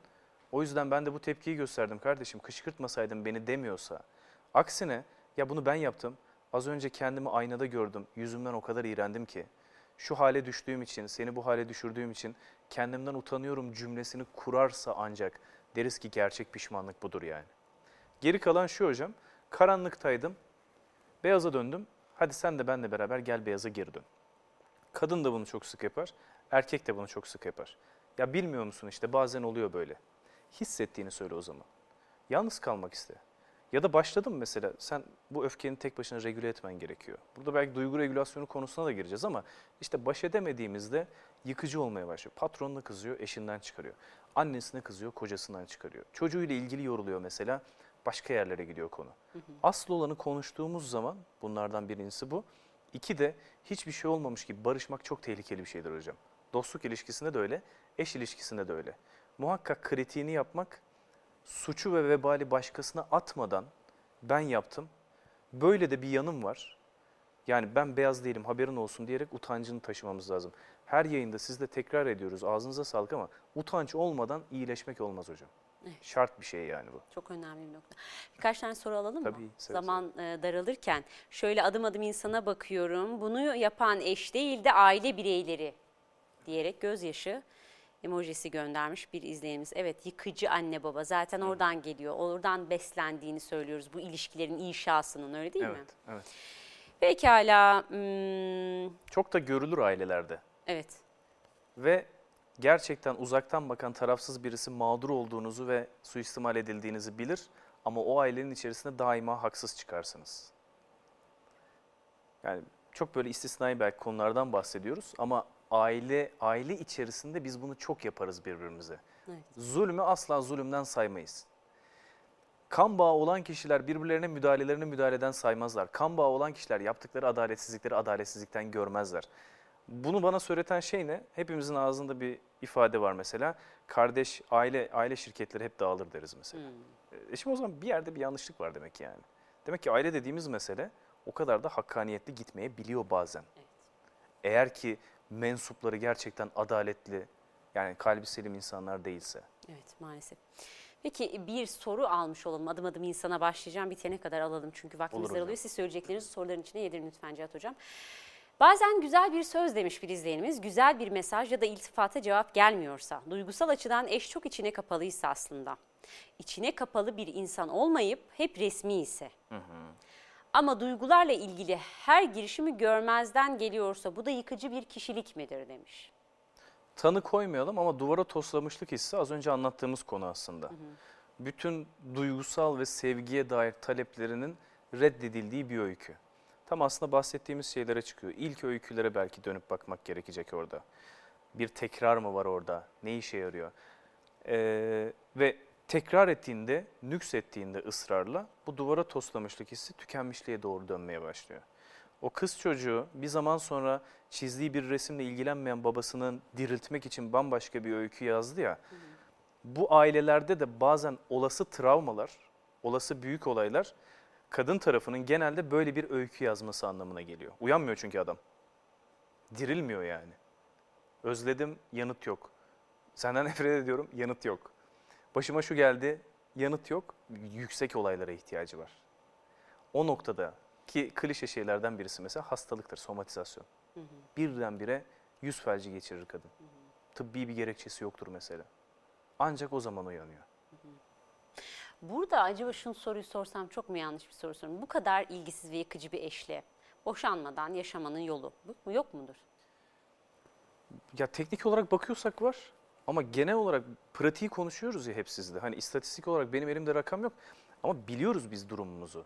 o yüzden ben de bu tepkiyi gösterdim kardeşim, kışkırtmasaydın beni demiyorsa. Aksine, ya bunu ben yaptım, az önce kendimi aynada gördüm, yüzümden o kadar iğrendim ki, şu hale düştüğüm için, seni bu hale düşürdüğüm için kendimden utanıyorum cümlesini kurarsa ancak deriz ki gerçek pişmanlık budur yani. Geri kalan şu hocam, karanlıktaydım, beyaza döndüm, hadi sen de benle beraber gel beyaza geri dön. Kadın da bunu çok sık yapar, erkek de bunu çok sık yapar. Ya bilmiyor musun işte bazen oluyor böyle. Hissettiğini söyle o zaman. Yalnız kalmak iste. Ya da başladın mı mesela sen bu öfkeni tek başına regüle etmen gerekiyor. Burada belki duygu regülasyonu konusuna da gireceğiz ama işte baş edemediğimizde yıkıcı olmaya başlıyor. Patronuna kızıyor, eşinden çıkarıyor. Annesine kızıyor, kocasından çıkarıyor. Çocuğuyla ilgili yoruluyor mesela, başka yerlere gidiyor konu. Asıl olanı konuştuğumuz zaman bunlardan birincisi bu. İki de hiçbir şey olmamış gibi barışmak çok tehlikeli bir şeydir hocam. Dostluk ilişkisinde de öyle, eş ilişkisinde de öyle. Muhakkak kritiğini yapmak, suçu ve vebali başkasına atmadan ben yaptım, böyle de bir yanım var. Yani ben beyaz değilim haberin olsun diyerek utancını taşımamız lazım. Her yayında siz de tekrar ediyoruz ağzınıza sağlık ama utanç olmadan iyileşmek olmaz hocam. Şart bir şey yani bu. Çok önemli bir nokta. Birkaç tane soru alalım Tabii, mı? seve Zaman e, daralırken şöyle adım adım insana bakıyorum. Bunu yapan eş değil de aile bireyleri diyerek gözyaşı emojisi göndermiş bir izleyenimiz. Evet yıkıcı anne baba zaten oradan geliyor. Oradan beslendiğini söylüyoruz bu ilişkilerin inşasının öyle değil mi? evet, evet. Pekala. hmm, Çok da görülür ailelerde. evet. Ve gerçekten uzaktan bakan tarafsız birisi mağdur olduğunuzu ve suistimal edildiğinizi bilir ama o ailenin içerisinde daima haksız çıkarsınız. Yani çok böyle istisnai belki konulardan bahsediyoruz ama aile aile içerisinde biz bunu çok yaparız birbirimize. Evet. Zulmü asla zulümden saymayız. Kan bağı olan kişiler birbirlerine müdahalelerini müdahaleden saymazlar. Kan bağı olan kişiler yaptıkları adaletsizlikleri adaletsizlikten görmezler. Bunu bana söyleten şey ne? Hepimizin ağzında bir ifade var mesela. Kardeş, aile aile şirketleri hep dağılır deriz mesela. E şimdi o zaman bir yerde bir yanlışlık var demek yani. Demek ki aile dediğimiz mesele o kadar da hakkaniyetli gitmeyebiliyor bazen. Evet. Eğer ki mensupları gerçekten adaletli, yani kalbi selim insanlar değilse. Evet maalesef. Peki bir soru almış olalım. Adım adım insana başlayacağım. Bitene kadar alalım çünkü vaktimiz daralıyor. Siz söyleyeceklerinizi soruların içine yedirin lütfen Cihat Hocam. Bazen güzel bir söz demiş bir izleyenimiz. Güzel bir mesaj ya da iltifata cevap gelmiyorsa, duygusal açıdan eş çok içine kapalıysa aslında. içine kapalı bir insan olmayıp hep resmi ise. Ama duygularla ilgili her girişimi görmezden geliyorsa bu da yıkıcı bir kişilik midir demiş. Tanı koymayalım ama duvara toslamışlık hissi az önce anlattığımız konu aslında. Bütün duygusal ve sevgiye dair taleplerinin reddedildiği bir öykü. Tam aslında bahsettiğimiz şeylere çıkıyor. İlk öykülere belki dönüp bakmak gerekecek orada. Bir tekrar mı var orada? Ne işe yarıyor? Ee, ve tekrar ettiğinde, nüksettiğinde ısrarla bu duvara toslamışlık hissi tükenmişliğe doğru dönmeye başlıyor. O kız çocuğu bir zaman sonra çizdiği bir resimle ilgilenmeyen babasının diriltmek için bambaşka bir öykü yazdı ya. Bu ailelerde de bazen olası travmalar, olası büyük olaylar kadın tarafının genelde böyle bir öykü yazması anlamına geliyor. Uyanmıyor çünkü adam. Dirilmiyor yani. Özledim, yanıt yok. Senden nefret ediyorum, yanıt yok. Başıma şu geldi, yanıt yok. Yüksek olaylara ihtiyacı var. O noktada ki klişe şeylerden birisi mesela hastalıktır, somatizasyon. Birdenbire yüz felci geçirir kadın. Tıbbi bir gerekçesi yoktur mesela. Ancak o zaman uyanıyor. Burada acaba şunu soruyu sorsam çok mu yanlış bir soru soruyorum. Bu kadar ilgisiz ve yıkıcı bir eşle boşanmadan yaşamanın yolu yok mudur? Ya teknik olarak bakıyorsak var ama genel olarak pratiği konuşuyoruz ya hep sizde. Hani istatistik olarak benim elimde rakam yok ama biliyoruz biz durumumuzu.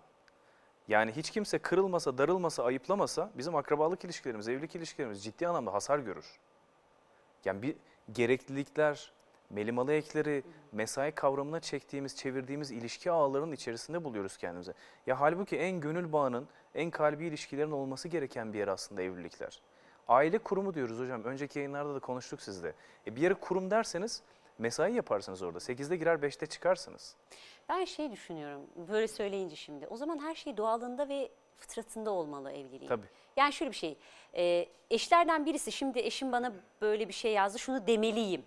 Yani hiç kimse kırılmasa, darılmasa, ayıplamasa bizim akrabalık ilişkilerimiz, evlilik ilişkilerimiz ciddi anlamda hasar görür. Yani bir gereklilikler, melimalı ekleri, mesai kavramına çektiğimiz, çevirdiğimiz ilişki ağlarının içerisinde buluyoruz kendimizi. Ya halbuki en gönül bağının, en kalbi ilişkilerin olması gereken bir yer aslında evlilikler. Aile kurumu diyoruz hocam. Önceki yayınlarda da konuştuk sizle. E bir yere kurum derseniz mesai yaparsınız orada. 8'de girer 5'te çıkarsınız. Ben şey düşünüyorum böyle söyleyince şimdi o zaman her şey doğalında ve fıtratında olmalı evliliğin. Tabii. Yani şöyle bir şey e, eşlerden birisi şimdi eşim bana böyle bir şey yazdı şunu demeliyim.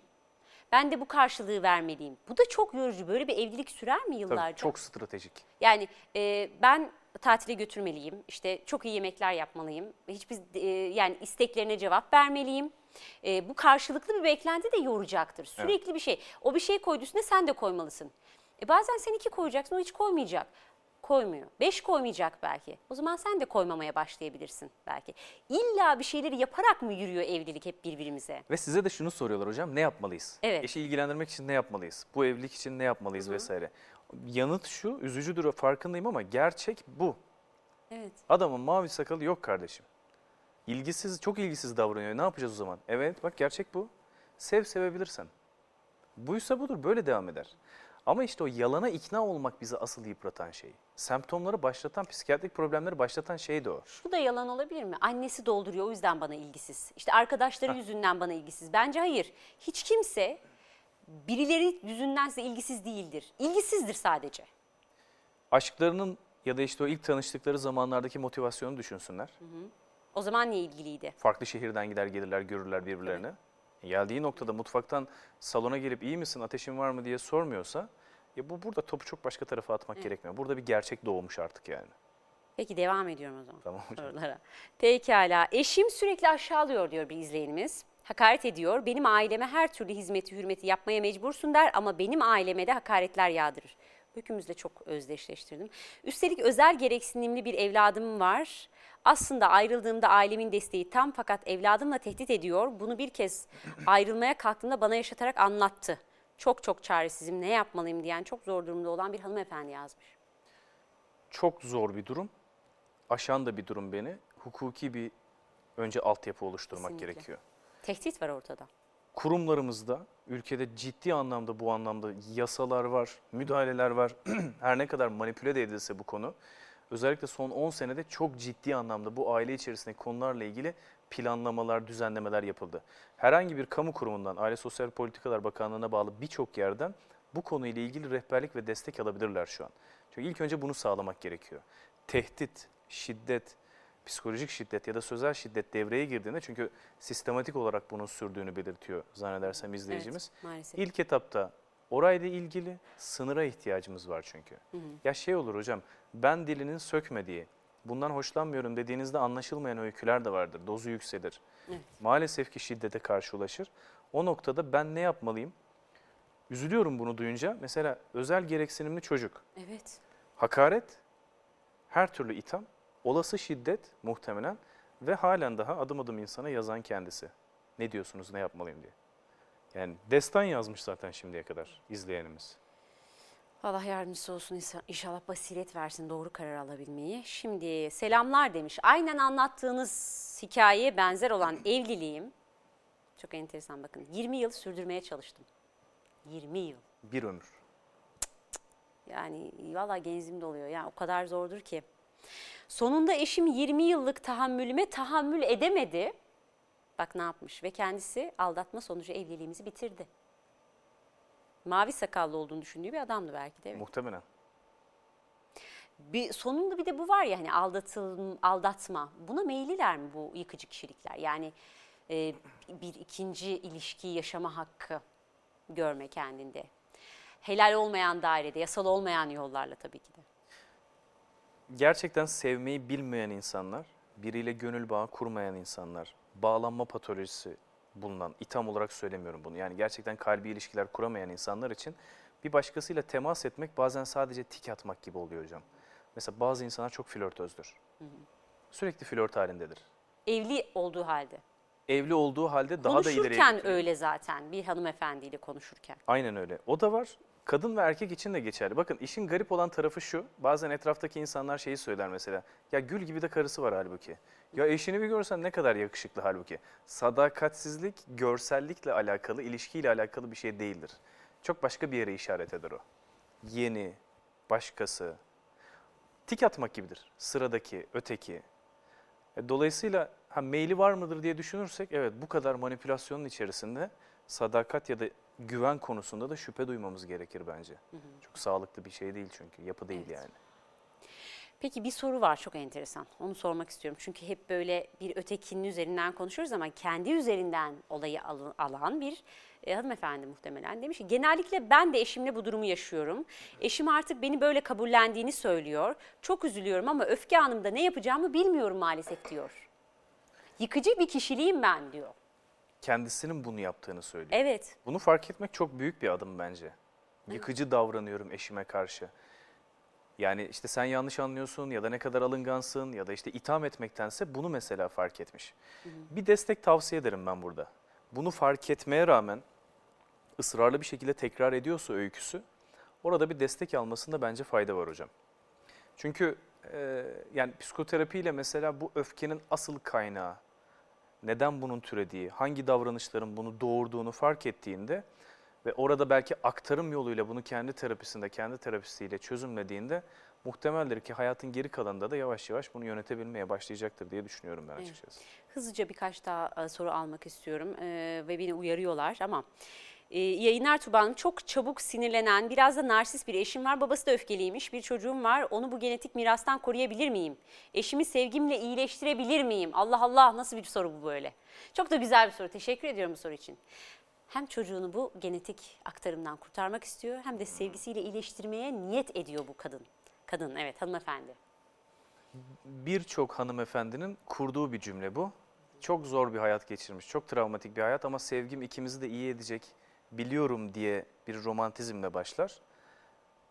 Ben de bu karşılığı vermeliyim. Bu da çok yorucu. Böyle bir evlilik sürer mi yıllarca? Tabii çok stratejik. Yani e, ben tatile götürmeliyim, işte çok iyi yemekler yapmalıyım, hiçbir e, yani isteklerine cevap vermeliyim. E, bu karşılıklı bir beklenti de yoracaktır. Sürekli bir şey. O bir şey koydu üstüne sen de koymalısın. E, bazen sen iki koyacaksın, o hiç koymayacak. Koymuyor. Beş koymayacak belki. O zaman sen de koymamaya başlayabilirsin belki. İlla bir şeyleri yaparak mı yürüyor evlilik hep birbirimize? Ve size de şunu soruyorlar hocam ne yapmalıyız? Evet. Eşi ilgilendirmek için ne yapmalıyız? Bu evlilik için ne yapmalıyız vesaire. Yanıt şu üzücüdür farkındayım ama gerçek bu. Evet. Adamın mavi sakalı yok kardeşim. İlgisiz, çok ilgisiz davranıyor. Ne yapacağız o zaman? Evet bak gerçek bu. Sev sevebilirsen. Buysa budur böyle devam eder. Ama işte o yalana ikna olmak bizi asıl yıpratan şey. Semptomları başlatan, psikiyatrik problemleri başlatan şey de o. Şu da yalan olabilir mi? Annesi dolduruyor o yüzden bana ilgisiz. İşte arkadaşları yüzünden bana ilgisiz. Bence hayır. Hiç kimse birileri yüzünden size ilgisiz değildir. İlgisizdir sadece. Aşklarının ya da işte o ilk tanıştıkları zamanlardaki motivasyonu düşünsünler. O zaman niye ilgiliydi? Farklı şehirden gider gelirler görürler birbirlerini. Geldiği noktada mutfaktan salona gelip iyi misin ateşin var mı diye sormuyorsa ya bu burada topu çok başka tarafa atmak gerekmiyor. Burada bir gerçek doğmuş artık yani. Peki devam ediyorum o zaman. Tamam hocam. sorulara. Pekala. Eşim sürekli aşağılıyor diyor bir izleyenimiz. Hakaret ediyor. Benim aileme her türlü hizmeti, hürmeti yapmaya mecbursun der ama benim aileme de hakaretler yağdırır. Öykümüzle çok özdeşleştirdim. Üstelik özel gereksinimli bir evladım var. Aslında ayrıldığımda ailemin desteği tam fakat evladımla tehdit ediyor. Bunu bir kez ayrılmaya kalktığımda bana yaşatarak anlattı. Çok çok çaresizim ne yapmalıyım diyen çok zor durumda olan bir hanımefendi yazmış. Çok zor bir durum. Aşan da bir durum beni. Hukuki bir önce altyapı oluşturmak Kesinlikle. gerekiyor. Tehdit var ortada. kurumlarımızda ülkede ciddi anlamda bu anlamda yasalar var, müdahaleler var. Her ne kadar manipüle de edilse bu konu özellikle son 10 senede çok ciddi anlamda bu aile içerisindeki konularla ilgili planlamalar, düzenlemeler yapıldı. Herhangi bir kamu kurumundan, Aile Sosyal Politikalar Bakanlığı'na bağlı birçok yerden bu konuyla ilgili rehberlik ve destek alabilirler şu an. Çünkü ilk önce bunu sağlamak gerekiyor. Tehdit, şiddet, psikolojik şiddet ya da sözel şiddet devreye girdiğinde çünkü sistematik olarak bunun sürdüğünü belirtiyor zannedersem izleyicimiz. Evet, maalesef. İlk etapta orayla ilgili sınıra ihtiyacımız var çünkü. Hı hı. Ya şey olur hocam ben dilinin sökmediği, bundan hoşlanmıyorum dediğinizde anlaşılmayan öyküler de vardır. Dozu yükselir. Evet. Maalesef ki şiddete karşı ulaşır. O noktada ben ne yapmalıyım? Üzülüyorum bunu duyunca. Mesela özel gereksinimli çocuk, Evet. hakaret, her türlü itham, olası şiddet muhtemelen ve halen daha adım adım insana yazan kendisi. Ne diyorsunuz, ne yapmalıyım diye. Yani destan yazmış zaten şimdiye kadar izleyenimiz. Allah yardımcısı olsun inşallah basiret versin doğru karar alabilmeyi. Şimdi selamlar demiş. Aynen anlattığınız hikayeye benzer olan evliliğim. Çok enteresan bakın. 20 yıl sürdürmeye çalıştım. 20 yıl. Bir ömür. Yani valla genzim doluyor. Yani o kadar zordur ki. Sonunda eşim 20 yıllık tahammülüme tahammül edemedi. Bak ne yapmış ve kendisi aldatma sonucu evliliğimizi bitirdi. Mavi sakallı olduğunu düşündüğü bir adamdı belki de. evet. Muhtemelen. Bir, sonunda bir de bu var ya hani aldatıl, aldatma. Buna meyilliler mi bu yıkıcı kişilikler? Yani e, bir ikinci ilişki yaşama hakkı görme kendinde. Helal olmayan dairede, yasal olmayan yollarla tabii ki de. Gerçekten sevmeyi bilmeyen insanlar, biriyle gönül bağı kurmayan insanlar, bağlanma patolojisi bulunan, itham olarak söylemiyorum bunu. Yani gerçekten kalbi ilişkiler kuramayan insanlar için bir başkasıyla temas etmek bazen sadece tik atmak gibi oluyor hocam. Mesela bazı insanlar çok flörtözdür. Sürekli flört halindedir. Evli olduğu halde. Evli olduğu halde daha da ileriye konuşurken öyle zaten bir hanımefendiyle konuşurken. Aynen öyle. O da var. Kadın ve erkek için de geçerli. Bakın işin garip olan tarafı şu. Bazen etraftaki insanlar şeyi söyler mesela. Ya gül gibi de karısı var halbuki. Ya eşini bir görsen ne kadar yakışıklı halbuki. Sadakatsizlik görsellikle alakalı, ilişkiyle alakalı bir şey değildir. Çok başka bir yere işaret eder o. Yeni, başkası. Tik atmak gibidir. Sıradaki, öteki. E, Dolayısıyla ha, meyli var mıdır diye düşünürsek evet bu kadar manipülasyonun içerisinde sadakat ya da güven konusunda da şüphe duymamız gerekir bence. Çok sağlıklı bir şey değil çünkü yapı değil Evet. yani. Peki bir soru var çok enteresan. Onu sormak istiyorum. Çünkü hep böyle bir ötekinin üzerinden konuşuyoruz ama kendi üzerinden olayı al- alan bir e, hanımefendi muhtemelen demiş ki genellikle ben de eşimle bu durumu yaşıyorum. Eşim artık beni böyle kabullendiğini söylüyor. Çok üzülüyorum ama öfke anımda ne yapacağımı bilmiyorum maalesef diyor. Yıkıcı bir kişiliğim ben diyor. Kendisinin bunu yaptığını söylüyor. Evet. Bunu fark etmek çok büyük bir adım bence. Yıkıcı davranıyorum eşime karşı. Yani işte sen yanlış anlıyorsun ya da ne kadar alıngansın ya da işte itham etmektense bunu mesela fark etmiş. Bir destek tavsiye ederim ben burada. Bunu fark etmeye rağmen ısrarlı bir şekilde tekrar ediyorsa öyküsü orada bir destek almasında bence fayda var hocam. Çünkü e, yani psikoterapiyle mesela bu öfkenin asıl kaynağı, neden bunun türediği, hangi davranışların bunu doğurduğunu fark ettiğinde ve orada belki aktarım yoluyla bunu kendi terapisinde, kendi terapistiyle çözümlediğinde muhtemeldir ki hayatın geri kalanında da yavaş yavaş bunu yönetebilmeye başlayacaktır diye düşünüyorum ben Evet. açıkçası. Hızlıca birkaç daha e, soru almak istiyorum e, ve beni uyarıyorlar ama e, yayınlar Tuba Hanım çok çabuk sinirlenen biraz da narsist bir eşim var. Babası da öfkeliymiş bir çocuğum var onu bu genetik mirastan koruyabilir miyim? Eşimi sevgimle iyileştirebilir miyim? Allah Allah nasıl bir soru bu böyle? Çok da güzel bir soru teşekkür ediyorum bu soru için. Hem çocuğunu bu genetik aktarımdan kurtarmak istiyor hem de sevgisiyle iyileştirmeye niyet ediyor bu kadın. Kadın evet hanımefendi. Birçok hanımefendinin kurduğu bir cümle bu. Çok zor bir hayat geçirmiş, çok travmatik bir hayat ama sevgim ikimizi de iyi edecek biliyorum diye bir romantizmle başlar.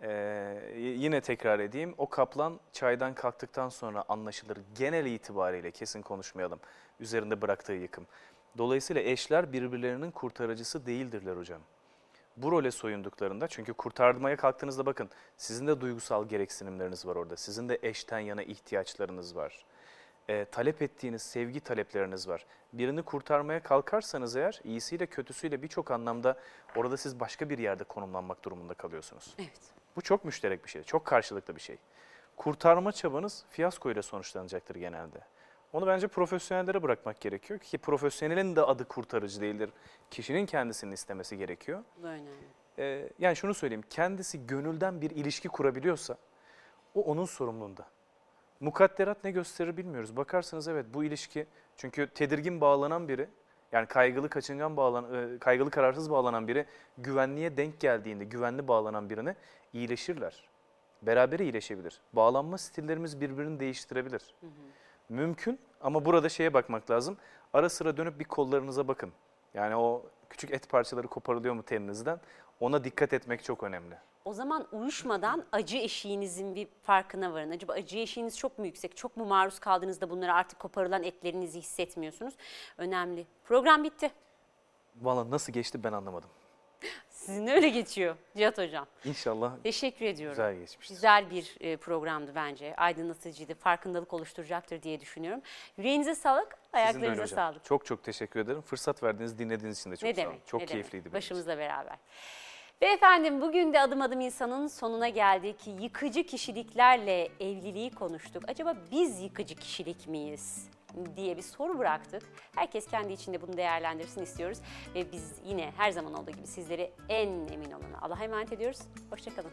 Ee, yine tekrar edeyim, o kaplan çaydan kalktıktan sonra anlaşılır. Genel itibariyle kesin konuşmayalım üzerinde bıraktığı yıkım. Dolayısıyla eşler birbirlerinin kurtarıcısı değildirler hocam. Bu role soyunduklarında çünkü kurtarmaya kalktığınızda bakın sizin de duygusal gereksinimleriniz var orada. Sizin de eşten yana ihtiyaçlarınız var. E, talep ettiğiniz sevgi talepleriniz var. Birini kurtarmaya kalkarsanız eğer iyisiyle kötüsüyle birçok anlamda orada siz başka bir yerde konumlanmak durumunda kalıyorsunuz. Evet. Bu çok müşterek bir şey, çok karşılıklı bir şey. Kurtarma çabanız fiyaskoyla sonuçlanacaktır genelde. Onu bence profesyonellere bırakmak gerekiyor ki profesyonelin de adı kurtarıcı değildir. Kişinin kendisinin istemesi gerekiyor. Bu önemli. Ee, yani şunu söyleyeyim, kendisi gönülden bir ilişki kurabiliyorsa o onun sorumluluğunda. Mukadderat ne gösterir bilmiyoruz. Bakarsanız evet bu ilişki çünkü tedirgin bağlanan biri yani kaygılı kaçıngan bağlan e, kaygılı kararsız bağlanan biri güvenliğe denk geldiğinde güvenli bağlanan birine iyileşirler. Beraber iyileşebilir. Bağlanma stillerimiz birbirini değiştirebilir. Mümkün ama burada şeye bakmak lazım. Ara sıra dönüp bir kollarınıza bakın. Yani o küçük et parçaları koparılıyor mu teninizden? Ona dikkat etmek çok önemli. O zaman uyuşmadan acı eşiğinizin bir farkına varın. Acaba acı eşiğiniz çok mu yüksek? Çok mu maruz kaldığınızda bunlara artık koparılan etlerinizi hissetmiyorsunuz? Önemli. Program bitti. Valla nasıl geçti ben anlamadım. Sizin öyle geçiyor Cihat Hocam. İnşallah Teşekkür ediyorum. güzel geçmiştir. Güzel bir e, programdı bence. Aydınlatıcıydı, farkındalık oluşturacaktır diye düşünüyorum. Yüreğinize sağlık, ayaklarınıza sağlık. Çok çok teşekkür ederim. Fırsat verdiğiniz, dinlediğiniz için de çok ne sağ olun. demek? Çok ne keyifliydi demek? benim için. Başımızla beraber. Ve efendim bugün de adım adım insanın sonuna geldik. Yıkıcı kişiliklerle evliliği konuştuk. Acaba biz yıkıcı kişilik miyiz? diye bir soru bıraktık. Herkes kendi içinde bunu değerlendirsin istiyoruz. Ve biz yine her zaman olduğu gibi sizleri en emin olana Allah'a emanet ediyoruz. Hoşçakalın.